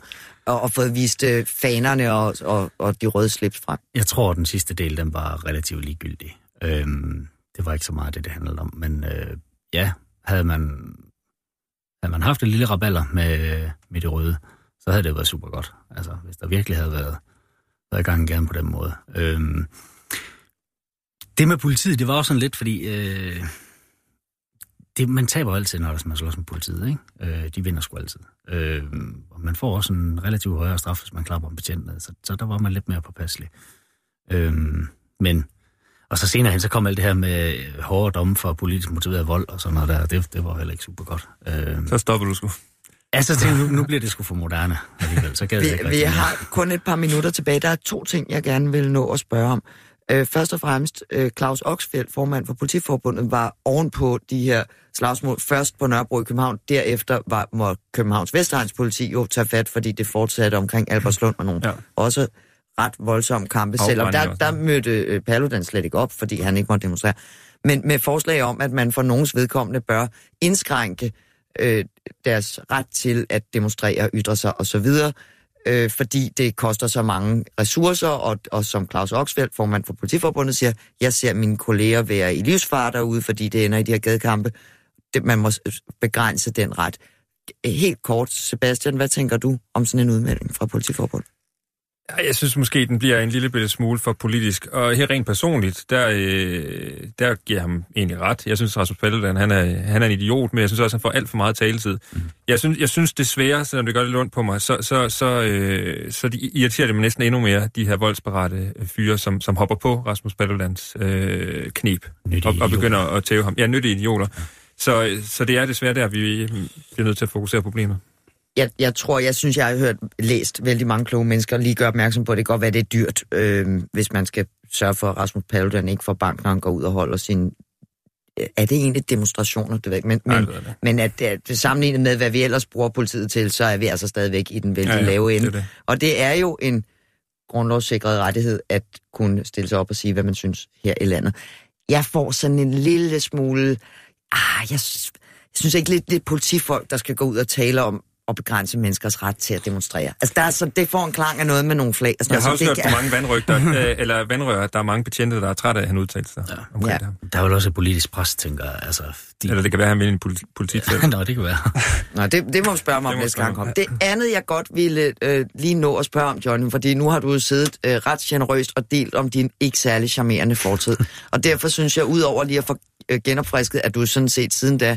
B: og, og fået vist øh, fanerne og, og, og de røde slips frem?
D: Jeg tror, at den sidste del, den var relativt ligegyldig. Øhm, det var ikke så meget det, det handlede om. Men øh, ja, havde man, havde man haft et lille raballer med, med det røde, så havde det været super godt. Altså, hvis der virkelig havde været, været gang gerne på den måde. Øhm, det med politiet, det var også sådan lidt, fordi øh, det, man taber altid, når man slås med politiet. Ikke? Øh, de vinder sgu altid. Øh, og man får også en relativt højere straf, hvis man klapper en betjent ned. Så, så der var man lidt mere påpasselig. Øh, men, og så senere hen, så kom alt det her med hårde domme for politisk motiveret vold og sådan noget der. Det, det var heller ikke super godt. Øh,
C: Så stopper du sgu.
D: altså, tænkte, nu, nu bliver det sgu for moderne alligevel. Så gad jeg ikke
B: Vi, vi
D: mere.
B: har kun et par minutter tilbage. Der er to ting, jeg gerne vil nå at spørge om. Øh, først og fremmest, øh, Claus Oxfeldt, formand for Politiforbundet, var ovenpå de her slagsmål. Først på Nørrebro i København, derefter var, må Københavns Vestegns politi jo tage fat, fordi det fortsatte omkring Albertslund og nogle ja. Også ret voldsomme kampe. Selvom der, der mødte øh, Paludan slet ikke op, fordi han ikke måtte demonstrere. Men med forslag om, at man for nogens vedkommende bør indskrænke øh, deres ret til at demonstrere, ytre sig osv., øh, fordi det koster så mange ressourcer, og, og som Claus Oxfeldt, formand for Politiforbundet, siger, jeg ser mine kolleger være i livsfare derude, fordi det ender i de her gadekampe. Det, man må begrænse den ret. Helt kort, Sebastian, hvad tænker du om sådan en udmelding fra Politiforbundet?
C: Jeg synes måske, den bliver en lille bitte smule for politisk. Og her rent personligt, der, øh, der giver ham egentlig ret. Jeg synes, Rasmus Paludan, han er, han er en idiot, men jeg synes også, han får alt for meget taletid. Mm. Jeg, synes, jeg synes desværre, selvom det gør lidt ondt på mig, så, så, så, øh, så de irriterer det mig næsten endnu mere, de her voldsparate fyre, som, som hopper på Rasmus Paludans øh, knep
D: Nyttige
C: og, og
D: idioter.
C: begynder at tæve ham. Ja, nyttige idioter. Så, så det er desværre der, vi bliver nødt til at fokusere på problemet.
B: Jeg, jeg tror, jeg synes, jeg har hørt, læst vældig mange kloge mennesker lige gøre opmærksom på, at det kan godt være, det er dyrt, øh, hvis man skal sørge for, at Rasmus Paludan ikke får bank, når han går ud og holder sin... Øh, Er det egentlig demonstrationer, det ved ikke, men,
C: Nej,
B: men,
C: det
B: men at, at sammenlignet med, hvad vi ellers bruger politiet til, så er vi altså stadigvæk i den vældig ja, ja, lave ende.
C: det det.
B: Og det er jo en grundlovssikret rettighed at kunne stille sig op og sige, hvad man synes her i landet. Jeg får sådan en lille smule... Ah, jeg, synes- jeg synes ikke lidt, det er politifolk, der skal gå ud og tale om at begrænse menneskers ret til at demonstrere. Altså, der er så, det får en klang af noget med nogle flag. sådan
C: Jeg har også
B: så
C: hørt på
B: kan-
C: mange vandrygter, øh, eller vandrør, at der er mange betjente, der er trætte af, at han udtalte sig ja. omkring
B: Ja.
C: det her.
D: Der er vel også et politisk pres, tænker jeg. Altså, de...
C: Eller det kan være, at han vil en politi- politi til.
D: Nå, det kan være.
B: Nå, det, det må du spørge mig om næste gang. Kom. Det andet, jeg godt ville øh, lige nå at spørge om, Johnny, fordi nu har du jo siddet øh, ret generøst og delt om din ikke særlig charmerende fortid. og derfor synes jeg, udover lige at få øh, genopfrisket, at du sådan set siden da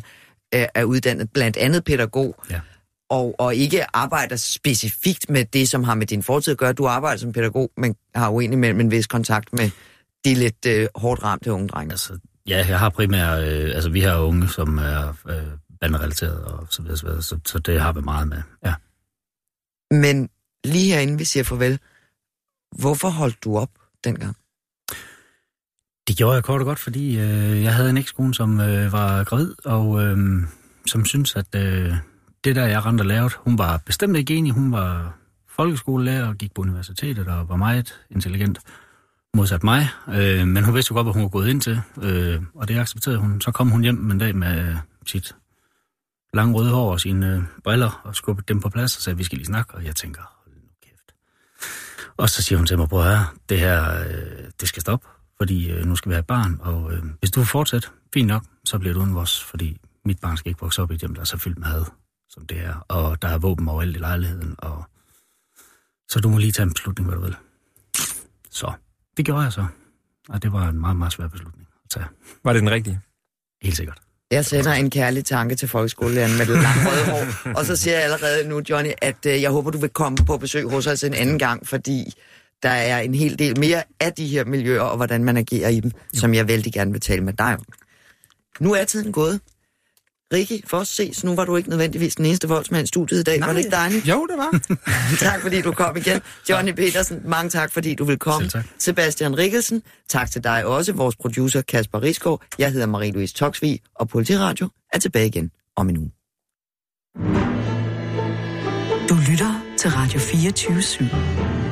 B: øh, er uddannet blandt andet pædagog,
D: Ja.
B: Og, og ikke arbejder specifikt med det, som har med din fortid at gøre. Du arbejder som pædagog, men har jo indimellem en vis kontakt med de lidt øh, hårdt ramte unge drenge.
D: Altså, ja, jeg har primært... Øh, altså, vi har unge, som er øh, banderelateret og så videre, så, videre, så, så det har vi meget med. Ja.
B: Men lige herinde, vi siger farvel, hvorfor holdt du op dengang?
D: Det gjorde jeg kort og godt, fordi øh, jeg havde en ekskone, som øh, var gravid, og øh, som synes at øh, det der, jeg rent og lavet. hun var bestemt ikke enig. Hun var folkeskolelærer og gik på universitetet og var meget intelligent modsat mig. Øh, men hun vidste jo godt, hvad hun var gået ind til, øh, og det accepterede hun. Så kom hun hjem en dag med sit lange røde hår og sine øh, briller og skubbede dem på plads og sagde, vi skal lige snakke, og jeg tænker, hold nu kæft. Og så siger hun til mig, prøv her, høre, det her, øh, det skal stoppe, fordi øh, nu skal vi have et barn, og øh, hvis du fortsætter, fint nok, så bliver du uden vores, fordi mit barn skal ikke vokse op i et hjem, der er så fyldt med had, som det er, og der er våben overalt i lejligheden, og så du må lige tage en beslutning, hvad du vil. Så det gjorde jeg så, og det var en meget, meget svær beslutning at tage.
C: Var det den rigtige?
D: Helt sikkert.
B: Jeg sender en kærlig tanke til folkeskolelæreren med det lange røde hår. Og så siger jeg allerede nu, Johnny, at øh, jeg håber, du vil komme på besøg hos os en anden gang, fordi der er en hel del mere af de her miljøer, og hvordan man agerer i dem, som jeg vældig gerne vil tale med dig om. Nu er tiden gået. Rikke, for os ses. Nu var du ikke nødvendigvis den eneste voldsmand i studiet i dag. Nej. Var det ikke dejligt?
E: Jo, det var.
B: tak fordi du kom igen. Johnny Petersen, mange tak fordi du vil komme. Sebastian Rikkelsen, tak til dig også. Vores producer Kasper Risgaard. Jeg hedder Marie-Louise Toksvig, og Politiradio er tilbage igen om en uge.
G: Du lytter til Radio 24 /7.